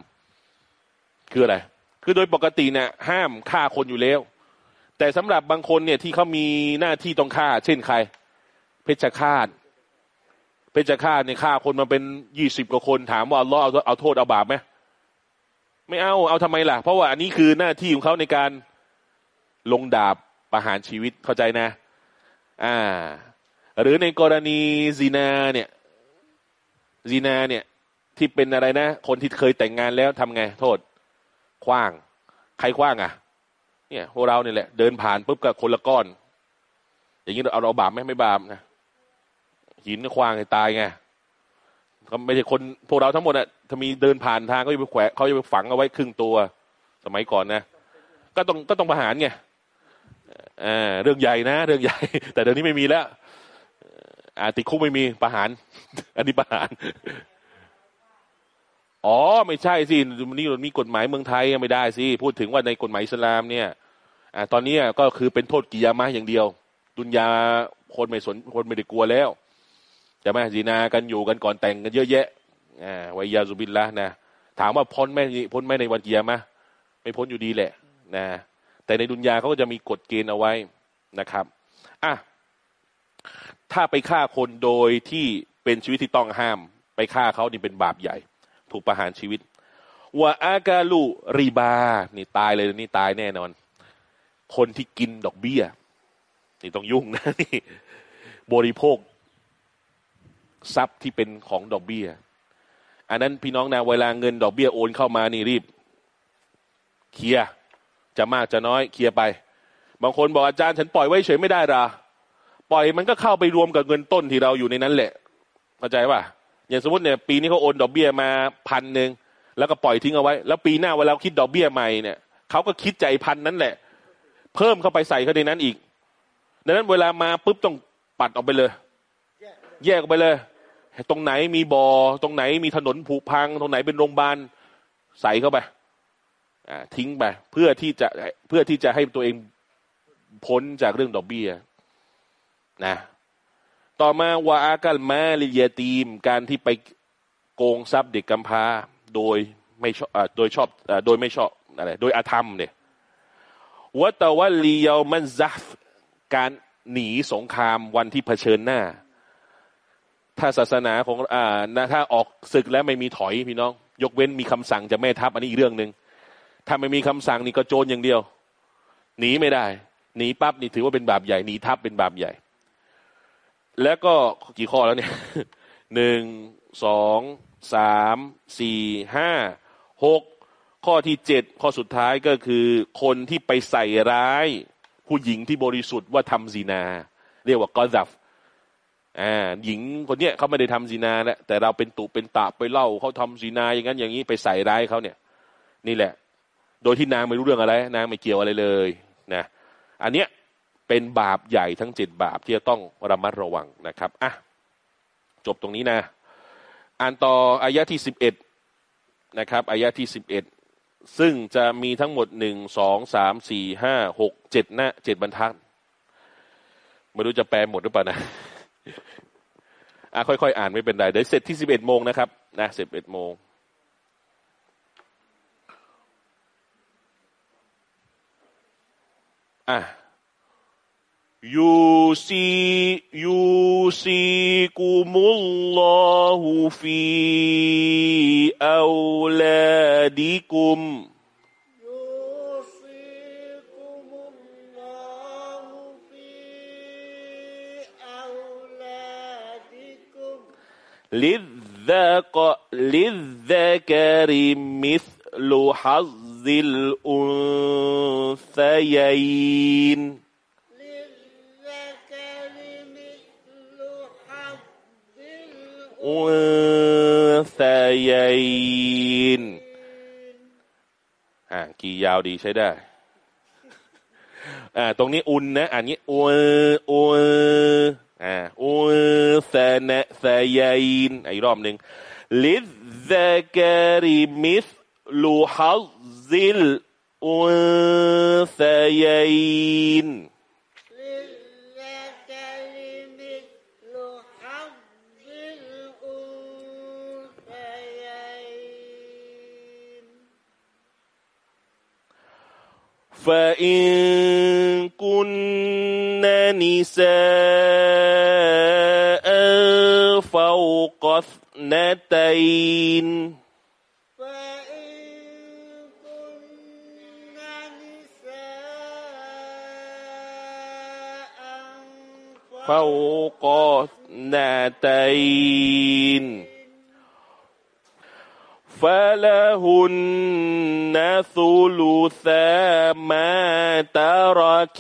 คืออะไร คือโดยปกติเนี่ยห้ามฆ่าคนอยู่แล้ว แต่สำหรับบางคนเนี่ยที่เขามีหน้าที่ต้องฆ่า เช่นใคร เพชฌฆาตเพชฌฆาตเนี่ยฆ่าคนมาเป็นยี่สิบกว่าคนถามว่าเราเอาเอาโทษเอาบาปไหมไม่เอาเอาทำไมล่ะ เพราะว่าอันนี้คือหน้าที่ของเขาในการ ลงดาบประหารชีวิตเข้าใจนะ อ่า หรือในกรณีซีนาเนี่ยซีนาเนี่ย ที่เป็นอะไรนะ คนที่เคยแต่งงานแล้วทำไง โทษคว้าง ใครคว้างอะ เนี่ยพวกเราเนี่ยแหละ เดินผ่านปุ๊บกับคนละก้อน อย่างนี้เราเราบาปไหมไม่บาปนะหินคว้างให้ตายไงเขาไม่ใช่คนพวกเราทั้งหมดอะถ้ามีเดินผ่านทางก็จะไปแขวะเขาจะไปฝังเอาไว้ครึ่งตัว สมัยก่อนนะก็ต้องก็ต้องประหารไง เรื่องใหญ่นะ เรื่องใหญ่ แต่เดี๋ยวนี้ไม่มีแล้วอาติคุกไม่มีประหาร อันนี้ประหาร อ๋อ ไม่ใช่สินี่มันมีกฎหมายเมืองไทยไม่ได้สิพูดถึงว่าในกฎหมายอิสลามเนี่ยอตอนนี้ก็คือเป็นโทษกิยามะอย่างเดียว ดุนยาคนไม่สนคนไม่ได้กลัวแล้วจะไม่จีนากันอยู่กันก่อนแต่งกันเยอะแยะวิยยาซุบินละนะถามว่าพ้นไหมพ้นไหมในวันกิยามะไม่พ้นอยู่ดีแหละ นะ แต่ในดุนยาเขาก็จะมีกฎเกณฑ์เอาไว้นะครับอะถ้าไปฆ่าคนโดยที่เป็นชีวิตที่ต้องห้าม ไปฆ่าเขานี่เป็นบาปใหญ่ ถูกประหารชีวิตว่าอากาลูรีบา นี่ตายเลยนี่ตายแน่นอน คนที่กินดอกเบี้ย นี่ต้องยุ่งนะนี่บริโภค ทรัพย์ที่เป็นของดอกเบี้ย อันนั้นพี่น้องนะเวลาเงินดอกเบี้ยโอนเข้ามานี่รีบ เคลีย จะมากจะน้อยเคลียร์ไป บางคนบอกอาจารย์ฉันปล่อยไว้เฉยไม่ได้หรอปล่อยมันก็เข้าไปรวมกับเงินต้นที่เราอยู่ในนั้นแหละเข้าใจป่ะอย่างสมมติเนี่ยปีนี้เขาโอนดอกเบี้ยมาพันหนึ่งแล้วก็ปล่อยทิ้งเอาไว้ แล้วปีหน้าเวลาคิดดอกเบี้ยใหม่เนี่ยเขาก็คิดใจพันนั้นแหละ เพิ่มเข้าไปใส่เข้าในนั้นอีกดังนั้นเวลามาปุ๊บต้องปัดออกไปเลย แยกออกไปเลย ตรงไหนมีบอ่อตรงไหนมีถนนผุพัง ตรงไหนเป็นโรงพยาบาลใส่เข้าไป ทิ้งไปเพื่อที่จะเพื่อที่จะให้ตัวเองพ้นจากเรื่องดอกเบี้ยนะต่อมาวาอากัลมาลิยตีม การที่ไปโกงทรัพย์เด็กกำพร้าโดยไม่ชอบโดยชอบโดยไม่ชอบอะไรโดยอาธรรมเนี่ยวัตวัลียมันซัฟการหนีสงครามวันที่เผชิญหน้า ถ้าศาสนาของอ่าถ้าออกศึกแล้วไม่มีถอยพี่น้อง ยกเว้นมีคำสั่งจะแม่ทัพอันนี้อีกเรื่องหนึ่ง ถ้าไม่มีคำสั่งนี่ก็โจรอย่างเดียว หนีไม่ได้ หนีปั๊บนี่ถือว่าเป็นบาปใหญ่หนีทับเป็นบาปใหญ่ แล้วก็กี่ข้อแล้วเนี่ยหนึ่งสองสามสี่ห้าหกข้อที่เจ็ดข้อสุดท้ายก็คือคนที่ไปใส่ร้าย ผู้หญิงที่บริสุทธิ์ว่าทำซีนา เรียกว่ากอซัฟอ่าหญิงคนเนี้ยเขาไม่ได้ทำซีนาแล้วแต่เราเป็นตุเป็นตะไปเล่าเขาทำซีนาอย่างนั้นอย่างนี้ไปใส่ร้ายเขาเนี่ย นี่แหละ โดยที่นางไม่รู้เรื่องอะไร นางไม่เกี่ยวอะไรเลยนะอันเนี้ยเป็นบาปใหญ่ทั้งเจ็ดบาปที่จะต้องระมัดระวังนะครับอะจบตรงนี้นะ อ่านต่ออายะที่สิบเอ็ดนะครับอายะที่สิบเอ็ดซึ่งจะมีทั้งหมดหนึ่งสองสามสี่ห้าหกเจ็ดหน้าเจ็ดบรรทัดไม่รู้จะแปลหมดหรือเปล่านะอะค่อยๆ อ่านไม่เป็นไรเดี๋ยวเสร็จที่สิบเอ็ดโมงนะครับนะสิบเอ็ดโมง อ่ะยูซียูซีกุมุลลอฮุฟีอัลลาดิกุม يوصيكم الله في أولادكم للذق للذكر مثل حظ الأنثيين للذكر مثل حظ أنثيين อ่ากี่ยาวดีใช้ได้ อ่า ตรงนี้อุนนะอันนี้อุนอุนอ่าอุนเซเนเซยินอีกรอบหนึ่งลิซเซกริมิสลูฮัซิ ذي الأنثيين فإن كن نساء فوق اثنتين فوق اثنتين فلهن ثلثا ما ترك.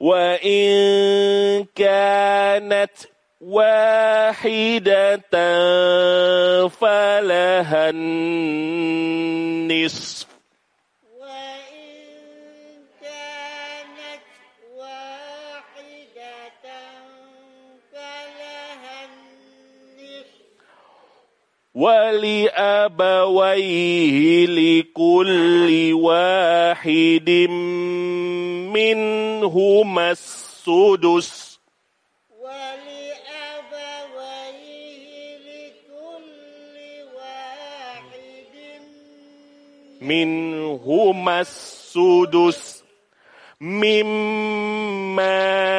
وإن كانت واحدة فلها النصف. وإن كانت واحدة فلها النصف. ولأبويه لكل واحد منهما السدس. منهما السدس مما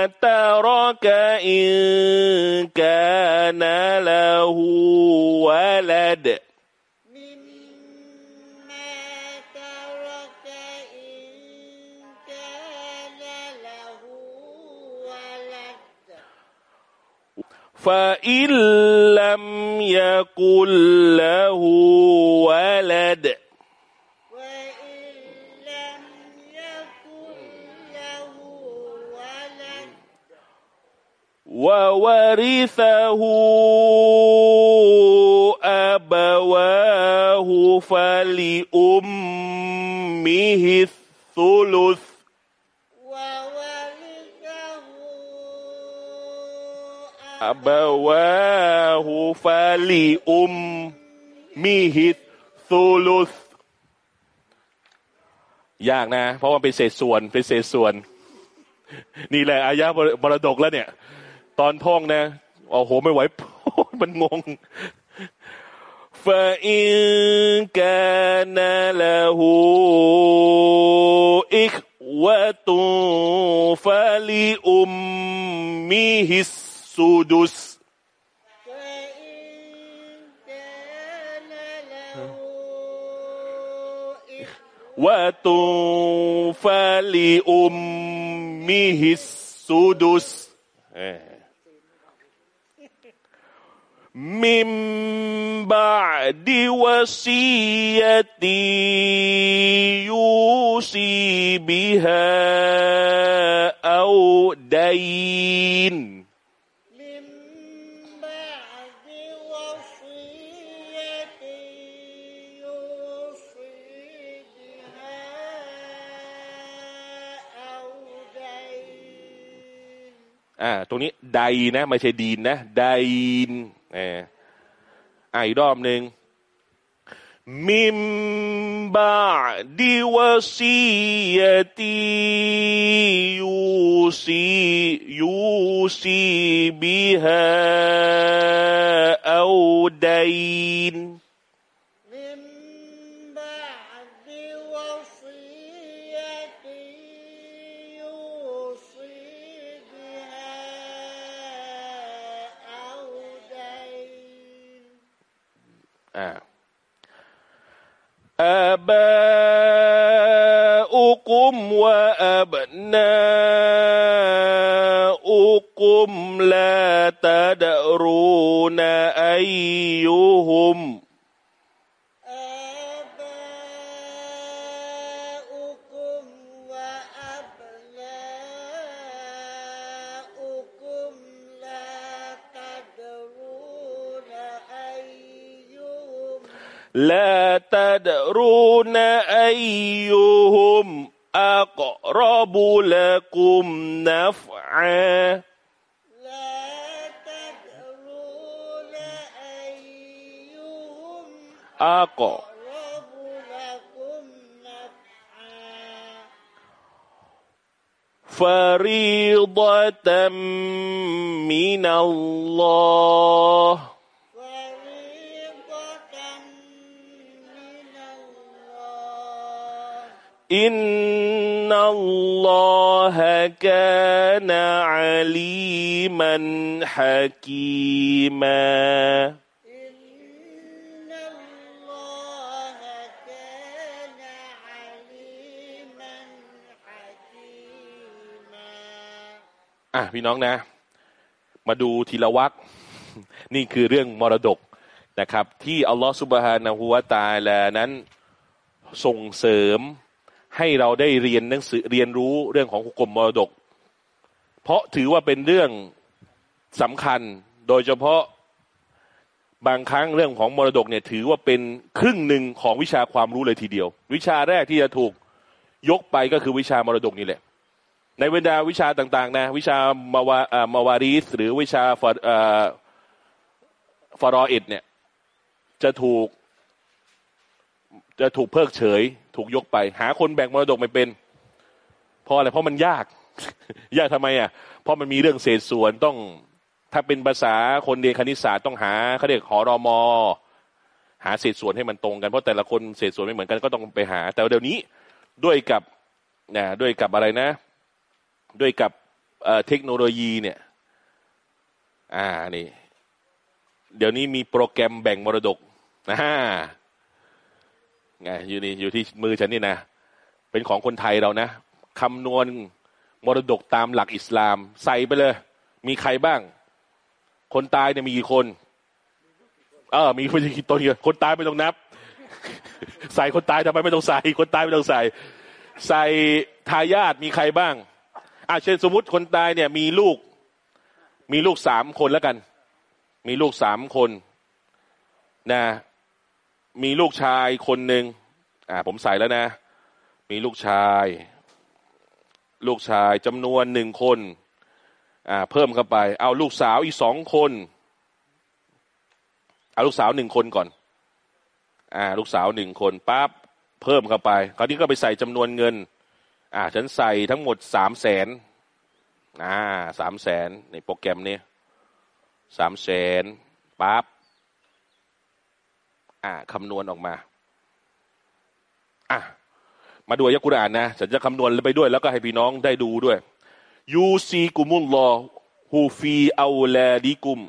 ترك إن كان له ولد. مما ترك إن كان له ولد. فإن لم يكن له ولد. وورثه أبواه فلأمه الثلث وورثه أبواه فلأمه الثلث ยากนะ เพราะว่าเป็นเศษส่วนเป็นเศษส่วน นี่แหละอายะมรดกแล้วเนี่ย ตอนท่องนะโอ้โหไม่ไหว มันงงฟาอินกานาลาหูอิกวะตุฟาลิอุมมิฮิสซูดุสวะตุฟาลิอุมมิฮิสซูดุสเ าดัยน من بعد وصية يوصي بها أو دين อ่า ตรงนี้ไดนะ ไม่ใช่ดีนนะ ไดน อ่าอ่าอีกรอบหนึ่งมิมบาดิวซียตียูซียูซีบิฮาเอาดัยน อ่า آباؤكم وأبناؤكم لا تدرون أيهم تدرون أيهم أقرب لكم نفعا. لا تدرون أيهم أقرب لكم نفعا فريضة من الله. إن الله كان عليما حكيما إن الله كان عليما حكيما อ่ะพี่น้องนะ มาดูทีละวัก นี่คือเรื่องมรดกนะครับ ที่อัลลอฮฺสุบฮานะฮูวาตาลานั้นส่งเสริม ให้เราได้เรียนหนังสือเรียนรู้เรื่องของหุกกลมมรดก เพราะถือว่าเป็นเรื่องสำคัญโดยเฉพาะบางครั้งเรื่องของมรดกเนี่ยถือว่าเป็นครึ่งหนึ่งของวิชาความรู้เลยทีเดียว วิชาแรกที่จะถูกยกไปก็คือวิชามรดกนี่แหละ ในบรรดาวิชาต่างๆนะวิชามาวาามาวารีสหรือวิชาฟาเอ่อฟารออิดเนี่ยจะถูกจะถูกเพิกเฉย ถูกยกไป หาคนแบ่งมรดกไม่เป็นเพราะอะไรเพราะมันยาก ยากทำไมอะ เพราะมันมีเรื่องเศษส่วนต้อง ถ้าเป็นภาษาคนเรียนคณิตศาสตร์ต้องหาเขาเรียกหอรอมอหาเศษส่วนให้มันตรงกันเพราะแต่ละคนเศษส่วนไม่เหมือนกันก็ต้องไปหา แต่เดี๋ยวนี้ด้วยกับนะด้วยกับอะไรนะ ด้วยกับเเทคโนโลยีเนี่ย อ่านี่ เดี๋ยวนี้มีโปรแกรมแบ่งมรดกนะฮะ ไงอยู่นี่อยู่ที่มือฉันนี่นะ เป็นของคนไทยเรานะคำนวณมรดกตามหลักอิสลาม ใส่ไปเลย มีใครบ้าง คนตายเนี่ยมีกี่คน เออ มีคนกี่ตัวเดียวคนตายไม่ต้องนับ ใส่คนตายทำไมไม่ต้องใส่ คนตายไม่ต้องใส่ ใส่ทายาทมีใครบ้างอะเช่นสมมติคนตายเนี่ย มีลูก มีลูกสามคนแล้วกัน มีลูกสามคนนะ มีลูกชายคนหนึ่งอ่า ผมใส่แล้วนะ มีลูกชาย ลูกชายจำนวนหนึ่งคน อ่า เพิ่มเข้าไป เอาลูกสาวอีกสองคน เอาลูกสาวหนึ่งคนก่อน อ่า ลูกสาวหนึ่งคนปั๊บเพิ่มเข้าไป คราวนี้ก็ไปใส่จำนวนเงิน อ่า ฉันใส่ทั้งหมดสามแสนอ่าสามแสนในโปรแกรมนี้สามแสนปั๊บ อ่าคำนวณออกมา อะมาดูอายะกุรอานนะฉันจะคำนวณไปด้วย แล้วก็ให้พี่น้องได้ดูด้วยยูซีกุมุลลอฮูฟีอาลาดิกุม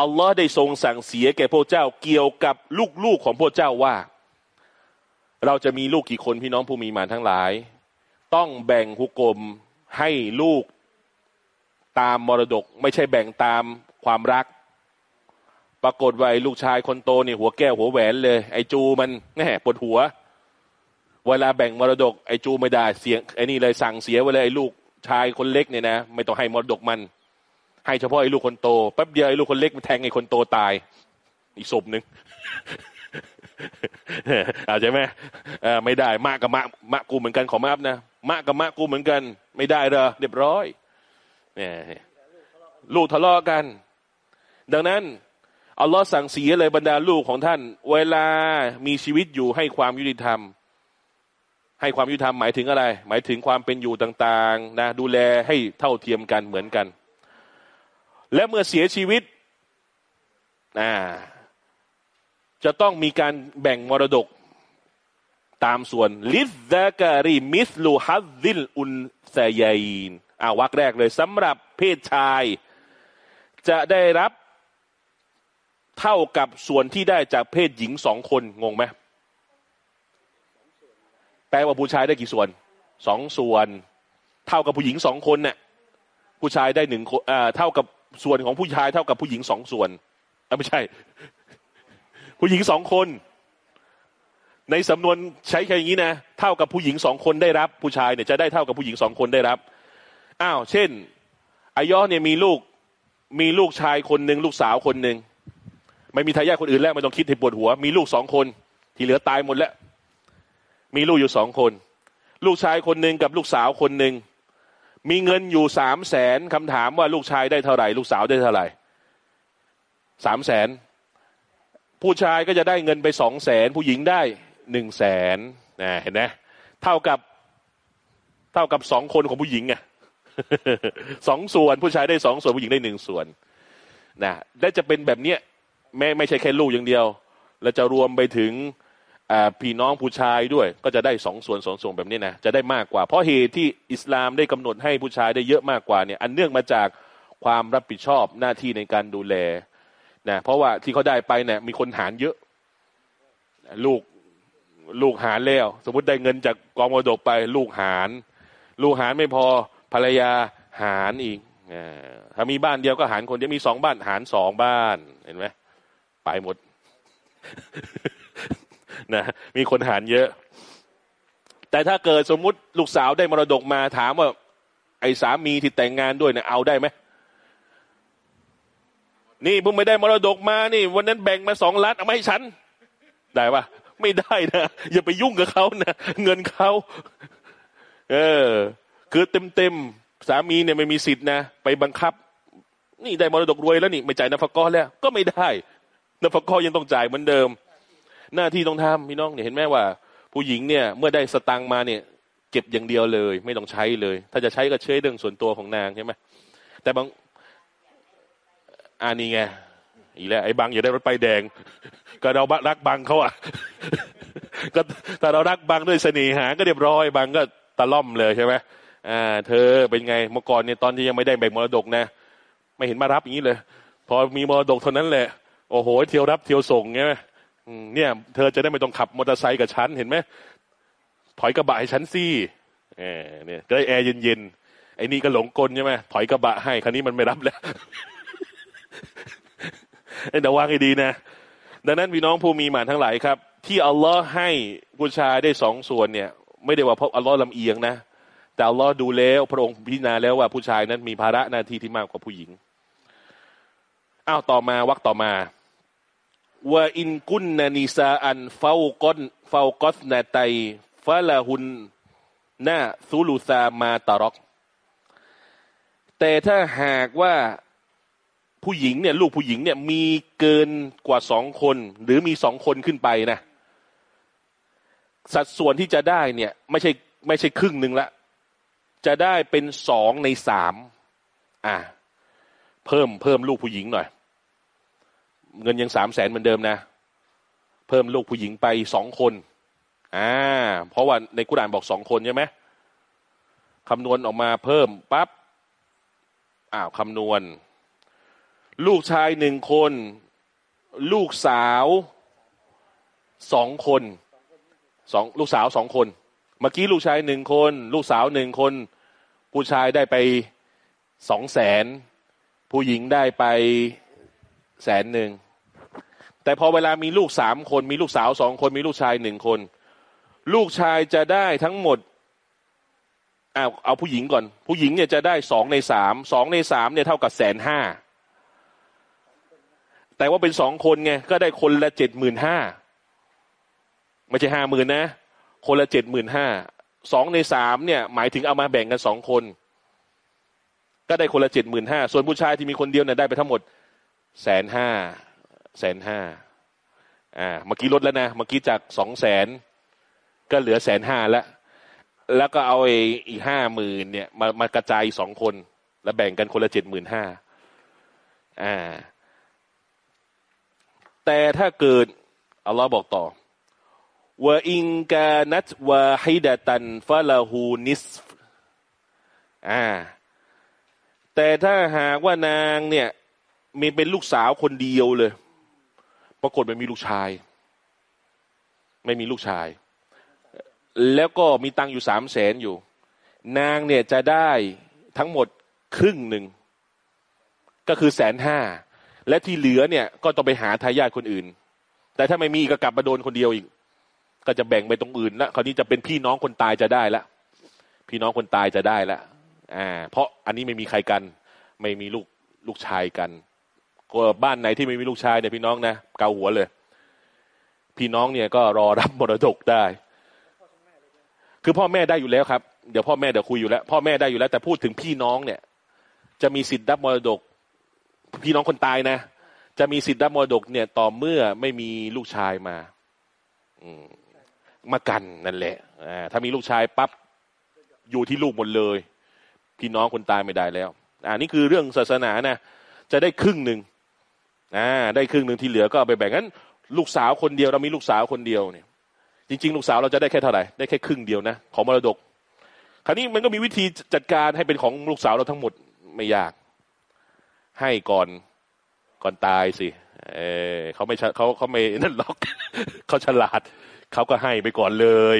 อัลลอฮ์ได้ทรงสั่งเสียแก่พวกเจ้าเกี่ยวกับลูกๆของพวกเจ้าว่า เราจะมีลูกกี่คนพี่น้องผู้มีมาทั้งหลาย ต้องแบ่งหุกกลมให้ลูกตามมรดก ไม่ใช่แบ่งตามความรัก ปรากฏว่าไอ้ลูกชายคนโตเนี่ยหัวแก้วหัวแหวนเลย ไอ้จูมันแน่ปวดหัว เวลาแบ่งมรดกไอ้จูไม่ได้เสียงไอ้นี่เลยสั่งเสียไว้เลยไอ้ลูกชายคนเล็กเนี่ยนะไม่ต้องให้มรดกมัน ให้เฉพาะไอ้ลูกคนโตแป๊บเดียวไอ้ลูกคนเล็กมันแทงไอ้คนโตตาย อีกศพหนึ่งอาใช่ไหมไม่ได้มากกับมะมะกูเหมือนกันขอมาอัพนะมะกับมะกูเหมือนกัน ไม่ได้เหรอเรียบร้อยเนี่ยลูกทะเลาะกัน ดังนั้น อัลลอฮ์สั่งเสียเลยบรรดาลูกของท่าน เวลามีชีวิตอยู่ให้ความยุติธรรม ให้ความยุติธรรมหมายถึงอะไร หมายถึงความเป็นอยู่ต่างๆนะดูแลให้เท่าเทียมกันเหมือนกัน และเมื่อเสียชีวิตอ่าจะต้องมีการแบ่งมรดกตามส่วนลิซดาการีมิสลูฮัซซิลอุนซายนอ่าวักแรกเลยสำหรับเพศชาย จะได้รับ เท่ากับส่วนที่ได้จากเพศหญิงสองคนงงไหมแปลว่าผู้ชายได้กี่ส่วนสองส่วน เท่ากับผู้หญิงสองคนเนี่ยผู้ชายได้หนึ่งคนเท่ากับส่วนของผู้ชาย เท่ากับผู้หญิงสองส่วนไม่ใช่ ผู้หญิงสองคน ในสำนวนใช้แค่อย่างนี้นะเท่ากับผู้หญิงสองคนได้รับ ผู้ชายเนี่ยจะได้เท่ากับผู้หญิงสองคนได้รับอ้าวเช่นอายอเนี่ยมีลูกมีลูกชายคนหนึ่งลูกสาวคนหนึ่ง ไม่มีทายาทคนอื่นแล้วไม่ต้องคิดให้ปวดหัว มีลูกสองคน ที่เหลือตายหมดแล้ว มีลูกอยู่สองคน ลูกชายคนหนึ่งกับลูกสาวคนหนึ่งมีเงินอยู่สามแสนคำถามว่าลูกชายได้เท่าไหร่ ลูกสาวได้เท่าไหร่สามแสนผู้ชายก็จะได้เงินไปสองแสนผู้หญิงได้หนึ่งแสนนะเห็นไหมเท่ากับเท่ากับสองคนของผู้หญิงไงสองส่วนผู้ชายได้สองส่วนผู้หญิงได้หนึ่งส่วนนะและจะเป็นแบบเนี้ย แม่ไม่ใช่แค่ลูกอย่างเดียว แล้วจะรวมไปถึงพี่น้องผู้ชายด้วย ก็จะได้สองส่วนสองส่วนแบบนี้นะจะได้มากกว่า เพราะเหตุที่อิสลามได้กำหนดให้ผู้ชายได้เยอะมากกว่าเนี่ยอันเนื่องมาจากความรับผิดชอบหน้าที่ในการดูแลนะเพราะว่าที่เขาได้ไปเนี่ยมีคนหารเยอะ ลูกลูกหารแล้ว สมมติได้เงินจากกองมรดกไป ลูกหาร ลูกหารไม่พอภรรยาหารอีกถ้ามีบ้านเดียวก็หารคนจะมีสองบ้านหารสองบ้านเห็นไหม ไปหมดนะมีคนหารเยอะ แต่ถ้าเกิดสมมุติลูกสาวได้มรดกมาถามว่า ไอ้สามีที่แต่งงานด้วยเนี่ยเอาได้ไหมนี่ผมไม่ได้มรดกมานี่ วันนั้นแบ่งมาสองล้านเอามาให้ฉัน ได้ปะไม่ได้นะอย่าไปยุ่งกับเขานะเงินเขาเออ คือเต็มเต็มสามีเนี่ยไม่มีสิทธินะไปบังคับ นี่ได้มรดกรวยแล้วนี่ไม่จ่ายนฟกรแล้ว ก็ไม่ได้ นฟกรยังต้องจ่ายเหมือนเดิม หน้าที่ต้องทำพี่น้องเนี่ยเห็นไหมว่า ผู้หญิงเนี่ยเมื่อได้สตังมาเนี่ย เก็บอย่างเดียวเลย ไม่ต้องใช้เลย ถ้าจะใช้ก็ใช้เรื่องส่วนตัวของนางใช่ไหมแต่บางอันนี้ไงอีแล้วไอ้บังอย่าได้รถไปแดง ก็เรารักบังเขาอะก็แต่เรารักบังด้วยเสน่หา ก็เรียบร้อยบังก็ตะล่อมเลยใช่ไหมอ่า เธอเป็นไงเมื่อก่อนเนี่ยตอนที่ยังไม่ได้แบ่งมรดกนะ ไม่เห็นมารับอย่างนี้เลย พอมีมรดกเท่านั้นแหละ โอ้โห เที่ยวรับเที่ยวส่งไงเนี่ย เธอจะได้ไม่ต้องขับมอเตอร์ไซค์กับฉันเห็นไหมถอยกระบะให้ฉันสิเนี่ยก็ได้แอร์เย็นๆไอ้นี่ก็หลงกลใช่ไหมถอยกระบะให้คันนี้มันไม่รับแล้วแต่วางให้ดีนะ ดังนั้นพี่น้องผู้มีหมาทั้งหลายครับ ที่อัลลอฮ์ให้ผู้ชายได้สองส่วนเนี่ย ไม่ได้ว่าเพราะอัลลอฮ์ลำเอียงนะแต่อัลลอฮ์ดูแล้วพระองค์พิจารณาแล้วว่าผู้ชายนั้นมีภาระหน้าที่ที่มากกว่าผู้หญิงอ้าวต่อมาวักต่อมา ว่าอินกุนนานิซาอันเฝ้ากอนเฝ้ากอสนาไตฟาลาหุนหน้าซูลูซามาตารอก แต่ถ้าหากว่าผู้หญิงเนี่ยลูกผู้หญิงเนี่ยมีเกินกว่าสองคน หรือมีสองคนขึ้นไปนะ สัดส่วนที่จะได้เนี่ยไม่ใช่ไม่ใช่ครึ่งหนึ่งละ จะได้เป็นสองในสามอ่า เพิ่มเพิ่มลูกผู้หญิงหน่อย เงินยังสามแสนเหมือนเดิมนะ เพิ่มลูกผู้หญิงไปสองคนอ่าเพราะว่าในกุรานบอกสองคนใช่ไหมคำนวณออกมาเพิ่มปั๊บอ้าวคำนวณ ลูกชายหนึ่งคน ลูกสาวสองคนสองลูกสาวสองคน เมื่อกี้ลูกชายหนึ่งคน ลูกสาวหนึ่งคน ผู้ชายได้ไปสองแสนผู้หญิงได้ไป แสนหนึ่งแต่พอเวลามีลูกสามคนมีลูกสาวสองคนมีลูกชายหนึ่งคน ลูกชายจะได้ทั้งหมดเอาเอาผู้หญิงก่อน ผู้หญิงเนี่ยจะได้สองในสามสองในสามเนี่ยเท่ากับแสนห้าแต่ว่าเป็นสองคนไงก็ได้คนละเจ็ดหมื่นห้าไม่ใช่ห้าหมื่นนะ คนละเจ็ดหมื่นห้าสองในสามเนี่ย หมายถึงเอามาแบ่งกันสองคน ก็ได้คนละเจ็ดหมื่นห้าส่วนผู้ชายที่มีคนเดียวเนี่ยได้ไปทั้งหมด แสนห้าแสนห้าอ่าเมื่อกี้ลดแล้วนะเมื่อกี้จากสองแสนก็เหลือแสนห้าแล้วแล้วก็เอาอีกห้าหมื่นเนี่ยมามากระจายสองคน แล้วแบ่งกันคนละเจ็ดหมื่นห้าอ่า แต่ถ้าเกิดอัลลอฮ์บอกต่อว่าอิงกานัตวาฮิดะตันฟะลาหูนิสอ่า แต่ถ้าหากว่านางเนี่ย มีเป็นลูกสาวคนเดียวเลย ปรากฏไม่มีลูกชาย ไม่มีลูกชาย แล้วก็มีตังอยู่สามแสนอยู่ นางเนี่ยจะได้ทั้งหมดครึ่งหนึ่ง ก็คือแสนห้า และที่เหลือเนี่ยก็ต้องไปหาทายาทคนอื่น แต่ถ้าไม่มีก็กลับมาโดนคนเดียวอีก ก็จะแบ่งไปตรงอื่นละคราวนี้จะเป็นพี่น้องคนตายจะได้ละพี่น้องคนตายจะได้ละอ่า เพราะอันนี้ไม่มีใครกัน ไม่มีลูกลูกชายกัน ก็บ้านไหนที่ไม่มีลูกชายเนี่ยพี่น้องนะเกาหัวเลย พี่น้องเนี่ยก็รอรับมรดกได้ คือพ่อแม่ได้อยู่แล้วครับเดี๋ยวพ่อแม่เดี๋ยวคุยอยู่แล้ว พ่อแม่ได้อยู่แล้ว แต่พูดถึงพี่น้องเนี่ย จะมีสิทธิ์รับมรดก พี่น้องคนตายนะจะมีสิทธิ์รับมรดกเนี่ย ต่อเมื่อไม่มีลูกชายมา อืมมากันนั่นแหละถ้ามีลูกชายปั๊บอยู่ที่ลูกหมดเลย พี่น้องคนตายไม่ได้แล้ว อ่านี่คือเรื่องศาสนานะจะได้ครึ่งหนึ่ง อ่าได้ครึ่งหนึ่งที่เหลือก็เอาไปแบ่งงั้น ลูกสาวคนเดียวเรามีลูกสาวคนเดียวเนี่ย จริง ๆ ลูกสาวเราจะได้แค่เท่าไหร่ได้แค่ครึ่งเดียวนะของมรดก คราวนี้มันก็มีวิธีจัดการให้เป็นของลูกสาวเราทั้งหมดไม่ยาก ให้ก่อนก่อนตายสิเออเขาไม่เขาเขาไม่นั่นหรอกเขาฉลาดเขาก็ให้ไปก่อนเลย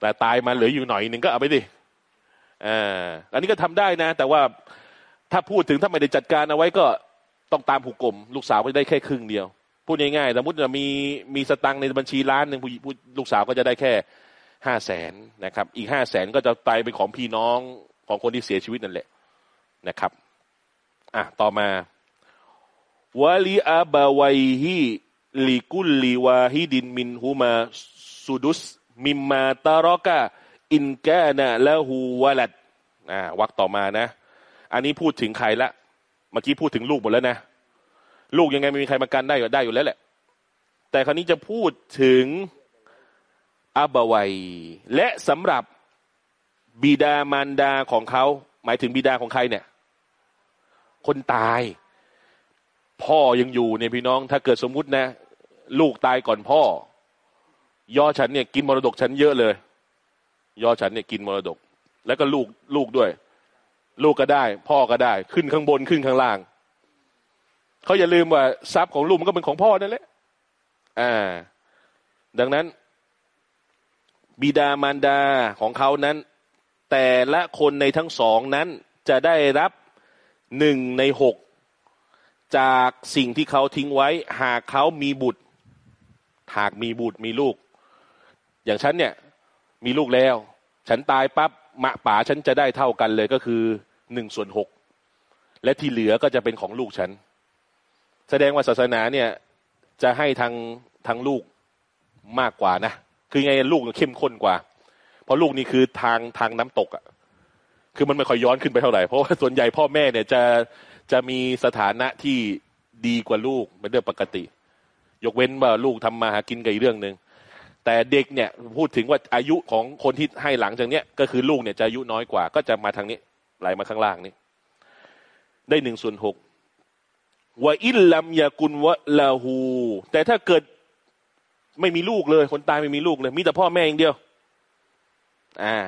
แต่ตายมาเหลืออยู่หน่อยหนึ่งก็เอาไปดิอ่าอันนี้ก็ทำได้นะ แต่ว่าถ้าพูดถึงถ้าไม่ได้จัดการเอาไว้ก็ ต้องตามผูกกลมลูกสาวไปได้แค่ครึ่งเดียว พูดง่ายๆสมมติจะมีมีสตังในบัญชีล้านหนึ่งลูกสาวก็จะได้แค่ห้าแสนนะครับ อีกห้าแสนก็จะไปเป็นของพี่น้องของคนที่เสียชีวิตนั่นแหละนะครับอะต่อมาวะลีอาบาวัยฮีลิกุลลีวาฮิดินมินฮูมาสุดุสมิมมาตารอกะอินกนะละหูวะลัดอ่าวักต่อมานะ อันนี้พูดถึงใครละ เมื่อกี้พูดถึงลูกหมดแล้วนะ ลูกยังไงไม่มีใครมากันได้ก็ได้อยู่แล้วแหละ แต่คราวนี้จะพูดถึงอาบวัย และสำหรับบิดามารดาของเขาหมายถึงบิดาของใครเนี่ย คนตาย พ่อยังอยู่เนี่ยพี่น้อง ถ้าเกิดสมมุตินะ ลูกตายก่อนพ่อ ย่อฉันเนี่ย กินมรดกฉันเยอะเลย ย่อฉันเนี่ยกินมรดก แล้วก็ลูกลูกด้วย ลูกก็ได้ พ่อก็ได้ ขึ้นข้างบนขึ้นข้างล่างเขาอย่าลืมว่าทรัพย์ของลูกมันก็เป็นของพ่อนั่นแหละอ่า ดังนั้น บิดามารดาของเขานั้น แต่ละคนในทั้งสองนั้นจะได้รับหนึ่งในหกจากสิ่งที่เขาทิ้งไว้ หากเขามีบุตร หากมีบุตรมีลูก อย่างฉันเนี่ย มีลูกแล้ว ฉันตายปั๊บ มะป๋าฉันจะได้เท่ากันเลยก็คือหนึ่งส่วนหกและที่เหลือก็จะเป็นของลูกฉัน แสดงว่าศาสนาเนี่ยจะให้ทางทางลูกมากกว่านะคือไงลูกเข้มข้นกว่า เพราะลูกนี่คือทางทางน้ำตกอะคือมันไม่ค่อยย้อนขึ้นไปเท่าไหร่เพราะว่าส่วนใหญ่พ่อแม่เนี่ยจะจะมีสถานะที่ดีกว่าลูกเป็นเรื่องปกติ ยกเว้นว่าลูกทำมาหากินกับอีกเรื่องหนึ่ง แต่เด็กเนี่ยพูดถึงว่าอายุของคนที่ให้หลังจากเนี้ยก็คือลูกเนี่ยจะอายุน้อยกว่า ก็จะมาทางนี้ไหลมาข้างล่างนี้ ได้หนึ่งส่วนหกว่าอิลลัมยากุลวะลาหูแต่ถ้าเกิดไม่มีลูกเลย คนตายไม่มีลูกเลย มีแต่พ่อแม่อย่างเดียว อ่า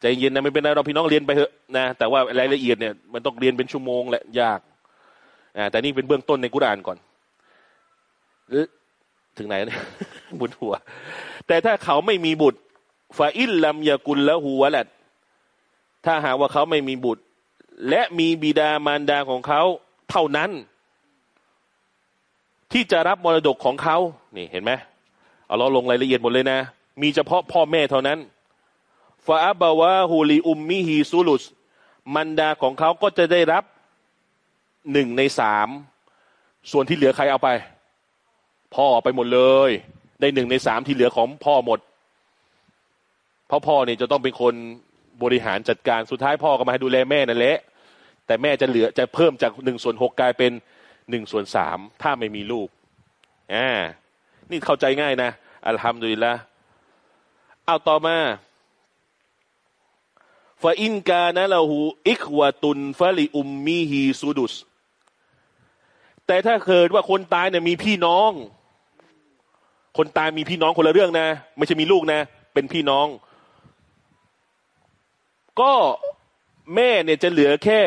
ใจเย็นนะไม่เป็นไรเราพี่น้องเรียนไปเถอะนะแต่ว่ารายละเอียดเนี่ยมันต้องเรียนเป็นชั่วโมงแหละยากอ่าแต่นี่เป็นเบื้องต้นในกุรานก่อน ถึงไหนเนี่ยบุญหัว แต่ถ้าเขาไม่มีบุตรฟาอิลลัมยากุลแล้วหัวแหละถ้าหากว่าเขาไม่มีบุตร และมีบิดามารดาของเขาเท่านั้น ที่จะรับมรดกของเขานี่เห็นไหมเอาเราลงรายละเอียดหมดเลยนะ มีเฉพาะพ่อแม่เท่านั้นฟาอับาวะฮูลีอุมมิฮีซูลุสมันดาของเขาก็จะได้รับหนึ่งในสาม ส่วนที่เหลือใครเอาไป พ่อไปหมดเลย ได้หนึ่งในสามที่เหลือของพ่อหมดเพราะพ่อเนี่ยจะต้องเป็นคนบริหารจัดการสุดท้ายพ่อก็มาให้ดูแลแม่นั่นแหละแต่แม่จะเหลือจะเพิ่มจากหนึ่งส่วนหกกลายเป็นหนึ่งส่วนสามถ้าไม่มีลูกอ่านี่เข้าใจง่ายนะอัลฮัมดุลิลละเอาต่อมาฟาอินกานะลาหูอิควาตุนฟาลิอุมมีฮีซูดุสแต่ถ้าเกิดว่าคนตายเนี่ยมีพี่น้อง คนตายมีพี่น้องคนละเรื่องนะ ไม่ใช่มีลูกนะ เป็นพี่น้อง ก็แม่เนี่ยจะเหลือแค่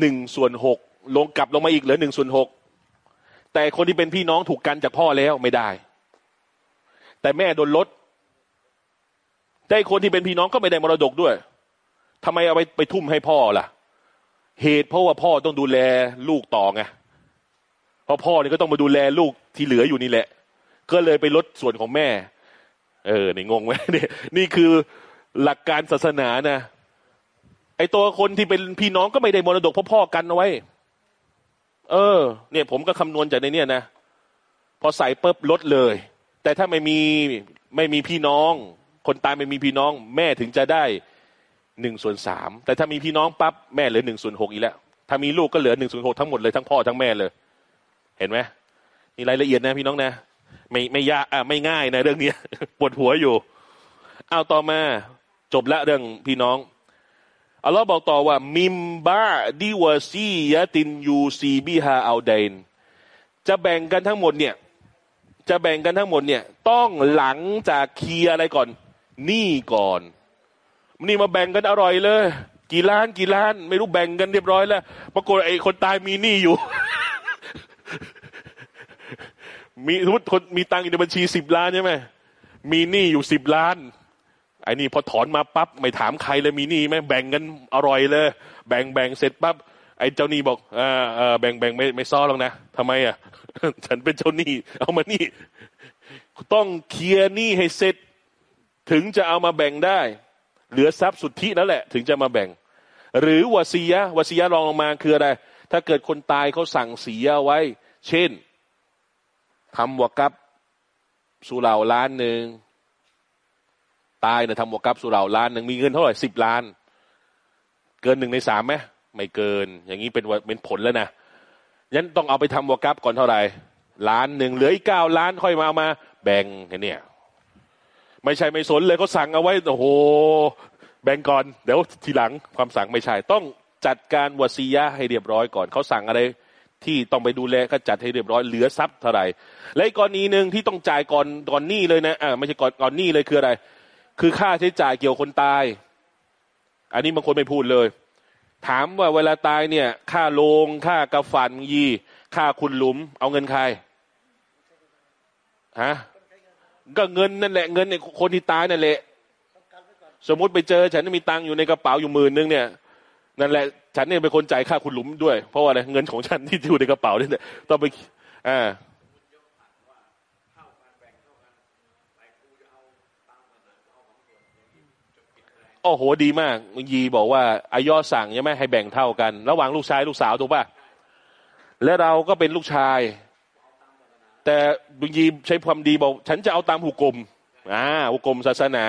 หนึ่งส่วนหกลงกลับลงมาอีกเหลือหนึ่งส่วนหกแต่คนที่เป็นพี่น้องถูกกันจากพ่อแล้วไม่ได้ แต่แม่โดนลดแต่คนที่เป็นพี่น้องก็ไม่ได้มรดกด้วยทำไมเอาไปไปทุ่มให้พ่อล่ะ เหตุเพราะว่าพ่อต้องดูแลลูกต่อไง ราะพ่อนี่ก็ต้องมาดูแลลูกที่เหลืออยู่นี่แหละ ก็เลยไปลดส่วนของแม่ เออนี่งงไหมนี่นี่คือหลักการศาสนานะไอตัวคนที่เป็นพี่น้องก็ไม่ได้มรดกพราะพ่อกันเอาไว้ เออ เนี่ย ผมก็คำนวณจากในเนี่ยนะพอใส่ปุ๊บลดเลย แต่ถ้าไม่มีไม่มีพี่น้อง คนตายไม่มีพี่น้อง แม่ถึงจะได้หนึ่งส่วนสามแต่ถ้ามีพี่น้องปั๊บแม่เหลือหนึ่งส่วนหกอีกแล้วถ้ามีลูกก็เหลือหนึ่งส่วนหกทั้งหมดเลยทั้งพ่อทั้งแม่เลย เห็นไหมนี่รายละเอียดนะพี่น้องนะ ไม่ไม่ยากอะไม่ง่ายนะเรื่องนี้ปวดหัวอยู่เอาต่อมาจบละเรื่องพี่น้องอัลลอฮ์บอกต่อว่า มิมบาดิวซียะตินยูซีบิฮาอัลเดนจะแบ่งกันทั้งหมดเนี่ย จะแบ่งกันทั้งหมดเนี่ย ต้องหลังจากเคลียอะไรก่อนหนี้ก่อนนี่มาแบ่งกันอร่อยเลย กี่ล้านกี่ล้าน ไม่รู้แบ่งกันเรียบร้อยแล้วปรากฏไอ้คนตายมีหนี้อยู่ มีสมมติคนมีตังค์อยู่ในบัญชีสิบล้านใช่ไหมมีหนี้อยู่สิบล้านไอ้นี่พอถอนมาปั๊บไม่ถามใครเลยมีหนี้ไหมแบ่งกันอร่อยเลย แบ่งแบ่งเสร็จปั๊บไอ้เจ้าหนี้บอกอ่าอ่าแบ่งแบ่งไม่ไม่ซ้อหรอกนะทำไมอะ ฉันเป็นเจ้าหนี้ เอามานี่ ต้องเคลียร์หนี้ให้เสร็จ ถึงจะเอามาแบ่งได้ เหลือทรัพย์สุทธินั่นแหละ ถึงจะมาแบ่ง หรือวสียะวสียะรองลงมาคืออะไรถ้าเกิดคนตายเขาสั่งเสียไว้ เช่นทำวกับสุเหร่าล้านหนึ่งตายเนี่ยทำวกับสุเหร่าล้านหนึ่งมีเงินเท่าไหร่สิบล้าน เกินหนึ่งในสามไหมไม่เกิน อย่างนี้เป็นเป็นผลแล้วนะยันต้องเอาไปทำวกับก่อนเท่าไหร่ล้านหนึ่งเหลืออีกเก้าล้านค่อยมาเอามา แบ่งเนี่ยไม่ใช่ไม่สนเลยเขาสั่งเอาไว้โอ้โหแบ่งก่อน เดี๋ยวทีหลังความสั่งไม่ใช่ต้องจัดการวสียะให้เรียบร้อยก่อนเขาสั่งอะไร ที่ต้องไปดูแลก็จัดให้เรียบร้อยเหลือทรัพย์เท่าไหร่และอีกกรณีหนึ่งที่ต้องจ่ายก่อนก่อนหนี้เลยนะอ่าไม่ใช่ก่อนก่อนหนี้เลยคืออะไร คือค่าใช้จ่ายเกี่ยวคนตาย อันนี้บางคนไม่พูดเลย ถามว่าเวลาตายเนี่ย ค่าโลงค่ากระฝันยีค่าคุณหลุม เอาเงินใครฮะก็เงินนั่นแหละเงินในคนที่ตายนั่นแหละสมมติไปเจอฉันมีตังค์อยู่ในกระเป๋าอยู่หมื่นนึงเนี่ย นั่นแหละฉันเนี่ยเป็นคนจ่ายค่าคุณหลุมด้วย เพราะว่าอะไรเงินของฉันที่อยู่ในกระเป๋าเนี่ยต้องไปอ่าโอ้โหดีมากยีบอกว่าอายอสั่งใช่ไหมให้แบ่งเท่ากัน ระหว่างลูกชายลูกสาวถูกป่ะและเราก็เป็นลูกชาย แต่บุญยีใช้ความดีบอก ฉันจะเอาตามหุกกลมอ่าหุกกลมศาสนา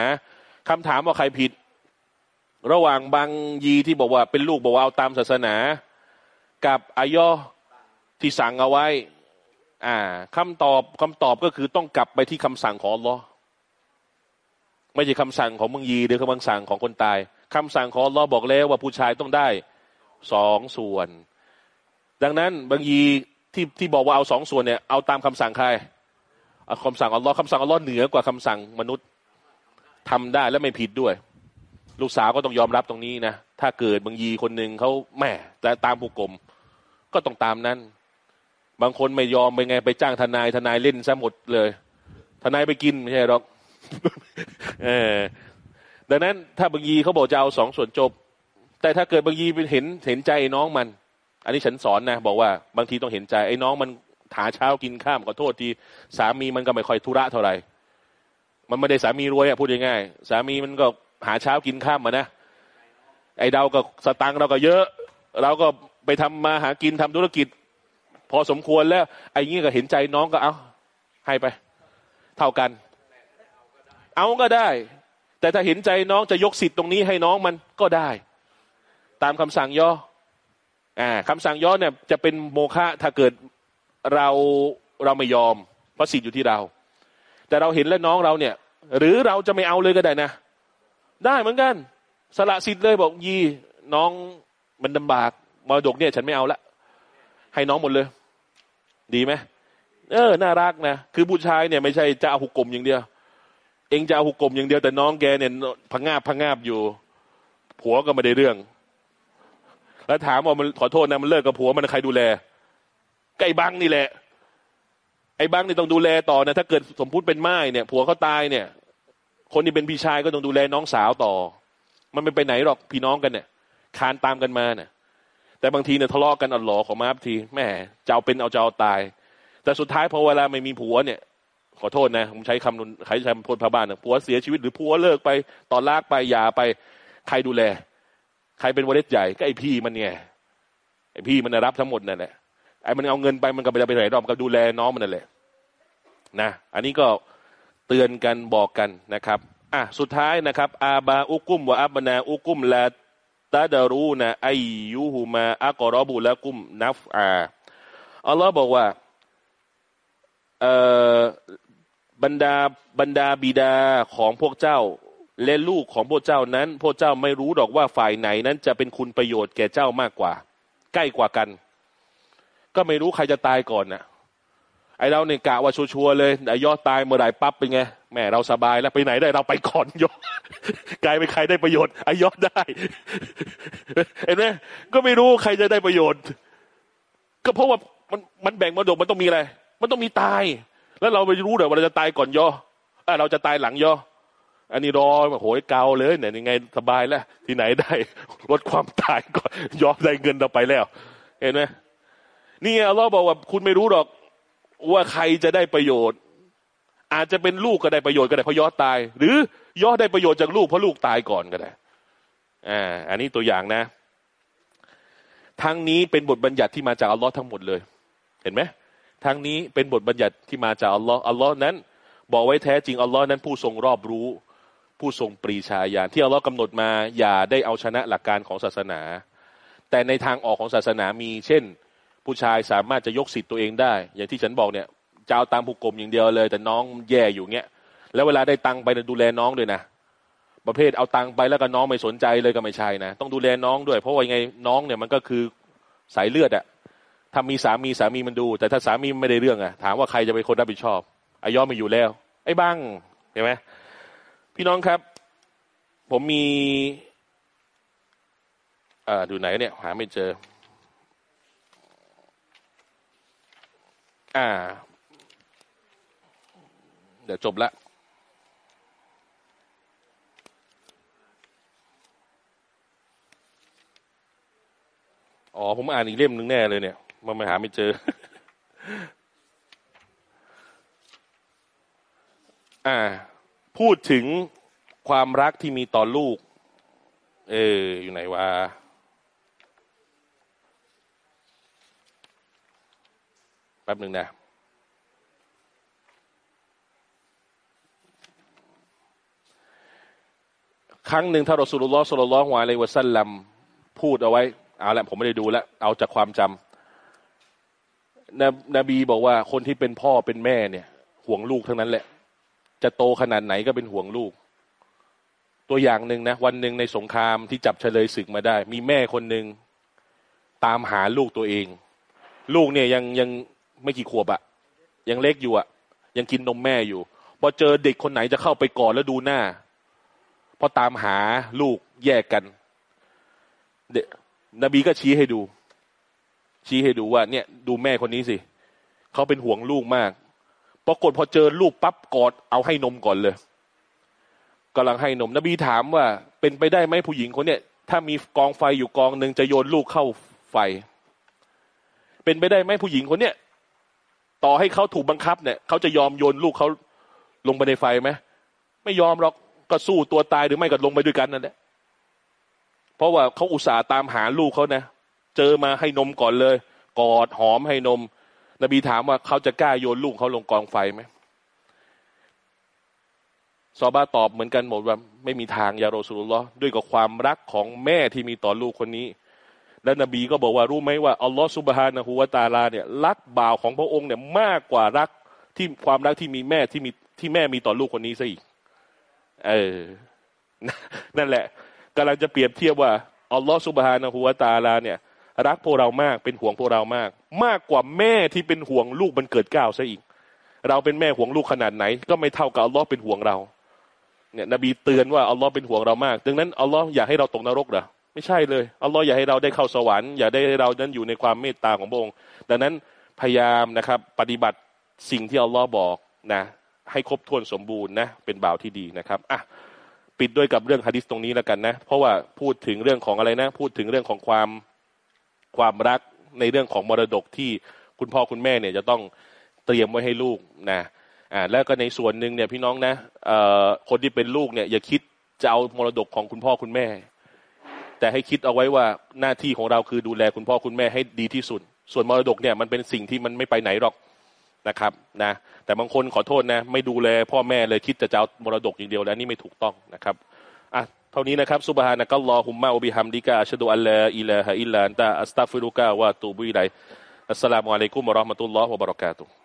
คำถามว่าใครผิด ระหว่างบางยีที่บอกว่าเป็นลูกบอกว่าเอาตามศาสนา กับอายอที่สั่งเอาไว้ อ่าคำตอบคำตอบก็คือต้องกลับไปที่คำสั่งของลอไม่ใช่คำสั่งของมึงยีหรือคำสั่งของคนตายคำสั่งของลอบอกแล้วว่าผู้ชายต้องได้สองส่วน ดังนั้นบางยีที่ที่บอกว่าเอาสองส่วนเนี่ยเอาตามคำสั่งใครเอาคำสั่งอัลลอฮ์คำสั่งอัลลอฮ์เหนือกว่าคำสั่งมนุษย์ทำได้และไม่ผิดด้วย ลูกสาวก็ต้องยอมรับตรงนี้นะถ้าเกิดบางยีคนหนึ่งเขาแม่แต่ตามผู้กลมก็ต้องตามนั้น บางคนไม่ยอมไปไงไปจ้างทนายทนายเล่นซะหมดเลย ทนายไปกินไม่ใช่หรอกเออดังนั้นถ้าบางยีเขาบอกจะเอาสองส่วนจบ แต่ถ้าเกิดบางยีเป็นเห็นเห็นใจน้องมัน อันนี้ฉันสอนนะบอกว่าบางทีต้องเห็นใจไอ้น้องมันหาเช้ากินข้ามขอโทษทีสามีมันก็ไม่ค่อยธุระเท่าไหร่มันไม่ได้สามีรวยอะพูดง่ายๆสามีมันก็ หาเช้ากินข้ามมานะ ไอ้เราก็สตังค์เราก็เยอะ เราก็ไปทำมาหากินทำธุรกิจ พอสมควรแล้วไอ้งี้ก็เห็นใจน้องก็เอาให้ไป เท่ากัน เอาก็ได้ แต่ถ้าเห็นใจน้องจะยกสิทธิ์ตรงนี้ให้น้องมันก็ได้ ตามคำสั่งย่ออ่าคำสั่งย่อเนี่ยจะเป็นโมฆะถ้าเกิดเราเราไม่ยอมเพราะสิทธิ์อยู่ที่เรา แต่เราเห็นแล้วน้องเราเนี่ย หรือเราจะไม่เอาเลยก็ได้นะ ได้เหมือนกัน สละสิทธิ์เลยบอกยีน้องมันลำบากมรดกเนี่ยฉันไม่เอาละให้น้องหมดเลย ดีไหมเออน่ารักนะคือผู้ชายเนี่ยไม่ใช่จะเอาหุกกลมอย่างเดียว เองจะเอาหุกกลมอย่างเดียวแต่น้องแกเนี่ยพังงาบพังงาบอยู่ ผัวก็ไม่ได้เรื่อง แล้วถามว่ามันขอโทษนะมันเลิกกับผัวมันใครดูแลไก่บังนี่แหละไอ้บังนี่ต้องดูแลต่อนะถ้าเกิดสมพุติเป็นไม้เนี่ย ผัวเขาตายเนี่ย คนที่เป็นพี่ชายก็ต้องดูแลน้องสาวต่อ มันไม่ไปไหนหรอกพี่น้องกันเนี่ยคานตามกันมาเนี่ยแต่บางทีเนี่ยทะเลาะกันอัลลอของมาบทีแม่จะเอาเป็นเอาจะเอาตาย แต่สุดท้ายพอเวลาไม่มีผัวเนี่ย ขอโทษนะผมใช้คำนุนใครใช้พูดพาบ้านนะผัวเสียชีวิตหรือผัวเลิกไปตอนลากไปหย่าไปใครดูแล ใครเป็นวาเลสใหญ่ก็ไอพี่มันเนี่ยไอพี่มันรับทั้งหมดนั่นแหละไอมันเอาเงินไปมันก็ไปไปไหนรอบก็ดูแลน้องมันนั่นแหละนะ อันนี้ก็ เตือนกันบอกกันนะครับอะสุดท้ายนะครับ อาบาอุกุมวะอับนาอุกุมละตาดารูนะไอยูฮูมาอักรอบุละกุมนัฟอาอัลลอฮ์บอกว่าเอ่อบรรดาบรรดาบิดาของพวกเจ้า และลูกของพวกเจ้านั้น พวกเจ้าไม่รู้ดอกว่าฝ่ายไหนนั้นจะเป็นคุณประโยชน์แก่เจ้ามากกว่า ใกล้กว่ากัน ก็ไม่รู้ใครจะตายก่อนนะ่ะ ไอเราเนี่ยกะว่าชัวร์เลยไอยอดตายเมื่อไหร่ปั๊บเป็นไงแม่เราสบายแล้วไปไหนได้เราไปก่อนยอดกลายเป็นใครได้ประโยชน์ไอยอดได้เห็นไหมก็ไม่รู้ใครจะได้ประโยชน์ ก็เพราะว่ามันมันแบ่งมรดกมันต้องมีอะไร มันต้องมีตาย แล้วเราไปรู้เดี๋ยวว่าเราจะตายก่อนยอเออเราจะตายหลังยออันนี้รอโหยเกาเลยเนี่ยยังไงสบายแล้วที่ไหนได้ลดความตายก่อนยอมได้เงินเราไปแล้ว เห็นไหมนี่เราบอกว่าคุณไม่รู้หรอก ว่าใครจะได้ประโยชน์ อาจจะเป็นลูกก็ได้ประโยชน์ก็ได้เพราะยอดตาย หรือยอดได้ประโยชน์จากลูกเพราะลูกตายก่อนก็ได้อ่าอันนี้ตัวอย่างนะ ทั้งนี้เป็นบทบัญญัติที่มาจากอัลลอฮ์ทั้งหมดเลย เห็นไหมทั้งนี้เป็นบทบัญญัติที่มาจากอัลลอฮ์อัลลอฮ์นั้น บอกไว้แท้จริงอัลลอฮ์นั้นผู้ทรงรอบรู้ ผู้ทรงปรีชาญาณที่อัลลอฮ์กำหนดมาอย่าได้เอาชนะหลักการของศาสนา แต่ในทางออกของศาสนามีเช่น ผู้ชายสามารถจะยกสิทธิ์ตัวเองได้ อย่างที่ฉันบอกเนี่ยจะเอาตามผูกกลมอย่างเดียวเลย แต่น้องแย่อยู่เงี้ยแล้วเวลาได้ตังไปดูแลน้องด้วยนะประเภทเอาตังไปแล้วก็น้องไม่สนใจเลยก็ไม่ใช่นะต้องดูแลน้องด้วย เพราะว่าไงน้องเนี่ยมันก็คือสายเลือดอะถ้ามีสามีสามีมันดู แต่ถ้าสามีไม่ได้เรื่องอะถามว่าใครจะเป็นคนรับผิดชอบอายอมไม่อยู่แล้ว ไอ้บ้างเห็นไหมพี่น้องครับ ผมมีอ่าดูไหนเนี่ย หาไม่เจอ อ่า เดี๋ยวจบละอ๋อ ผมอ่านอีกเล่มหนึ่งแน่เลยเนี่ย มันไม่หาไม่เจอ อ่า พูดถึงความรักที่มีต่อลูก เออ อยู่ไหนวะ ป๊บหนึ่งนะครั้งหนึ่งท่านรอสุลลอฮ์สุลลัลฮวาเลวะซัลลัมพูดเอาไว้เอาละผมไม่ได้ดูแล้วเอาจากความจำนนบีบอกว่าคนที่เป็นพ่อเป็นแม่เนี่ย ห่วงลูกทั้งนั้นแหละ จะโตขนาดไหนก็เป็นห่วงลูก ตัวอย่างหนึ่งนะ วันหนึ่งในสงครามที่จับเฉลยศึกมาได้ มีแม่คนหนึ่งตามหาลูกตัวเอง ลูกเนี่ยยังยัง ไม่กี่ขวบอะยังเล็กอยู่อะยังกินนมแม่อยู่พอเจอเด็กคนไหนจะเข้าไปกอดแล้วดูหน้าพอตามหาลูกแยกกันเดนบีก็ชี้ให้ดู ชี้ให้ดูว่า เนี่ย ดูแม่คนนี้สิเขาเป็นห่วงลูกมากปรากฏพอเจอลูกปั๊บกอดเอาให้นมก่อนเลยกำลังให้นม นบีถามว่า เป็นไปได้ไหมผู้หญิงคนเนี้ยถ้ามีกองไฟอยู่กองหนึ่งจะโยนลูกเข้าไฟ เป็นไปได้ไหมผู้หญิงคนเนี้ย ต่อให้เขาถูกบังคับเนี่ยเขาจะยอมโยนลูกเขาลงไปในไฟไหมไม่ยอมหรอกก็สู้ตัวตายหรือไม่ก็ลงไปด้วยกันนั่นแหละเพราะว่าเขาอุตส่าห์ตามหาลูกเขานะเจอมาให้นมก่อนเลย กอดหอมให้นม นบีถามว่าเขาจะกล้าโยนลูกเขาลงกองไฟไหมซอบาตอบเหมือนกันหมดว่า ไม่มีทางยาโรสุลลอด้วยกับความรักของแม่ที่มีต่อลูกคนนี้ และนบีก็บอกว่ารู้ไหมว่าอัลลอฮ์สุบฮานะฮูวาตาลาเนี่ยรักบ่าวของพระองค์เนี่ยมากกว่ารักที่ความรักที่มีแม่ที่มีที่แม่มีต่อลูกคนนี้ซะอีก เออ นั่นแหละกำลังจะเปรียบเทียบว่าอัลลอฮ์สุบฮานะฮูวาตาลาเนี่ย รักพวกเรามากเป็นห่วงพวกเรามาก มากกว่าแม่ที่เป็นห่วงลูกมันเกิดก้าวซะอีก เราเป็นแม่ห่วงลูกขนาดไหน ก็ไม่เท่ากับอัลลอฮ์เป็นห่วงเรา เนี่ย นบีเตือนว่าอัลลอฮ์เป็นห่วงเรามาก ดังนั้นอัลลอฮ์อยากให้เราตกนรกเหรอ ไม่ใช่เลยอัลลอฮ์อยากให้เราได้เข้าสวรรค์อยากได้ให้เรานั้นอยู่ในความเมตตาของพระองค์ดังนั้นพยายามนะครับ ปฏิบัติสิ่งที่อัลลอฮ์บอกนะให้ครบถ้วนสมบูรณ์นะเป็นบ่าวที่ดีนะครับอะปิดด้วยกับเรื่องฮะดิษตรงนี้แล้วกันนะเพราะว่าพูดถึงเรื่องของอะไรนะ พูดถึงเรื่องของความความรักในเรื่องของมรดกที่คุณพ่อคุณแม่เนี่ยจะต้องเตรียมไว้ให้ลูกนะอ่าแล้วก็ในส่วนหนึ่งเนี่ยพี่น้องนะเอ่อคนที่เป็นลูกเนี่ยอย่าคิดจะเอามรดกของคุณพ่อคุณแม่ แต่ให้คิดเอาไว้ว่าหน้าที่ของเราคือดูแลคุณพ่อคุณแม่ให้ดีที่สุด ส่วนมรดกเนี่ยมันเป็นสิ่งที่มันไม่ไปไหนหรอกนะครับนะแต่บางคนขอโทษนะ ไม่ดูแลพ่อแม่เลยคิดจะจะเอามรดกอย่างเดียวแล้วนี่ไม่ถูกต้องนะครับอะเท่านี้นะครับซุบฮานะกัลลอฮุมมะอบิฮัมดิกะอัชดุอัลลาอิลาฮะอิลลันตะอัสตัฟิรุกะวะตูบุอิลัยอัสสลามุอะลัยกุมวะราะห์มะตุลลอฮ์วะบะเราะกาตุฮ์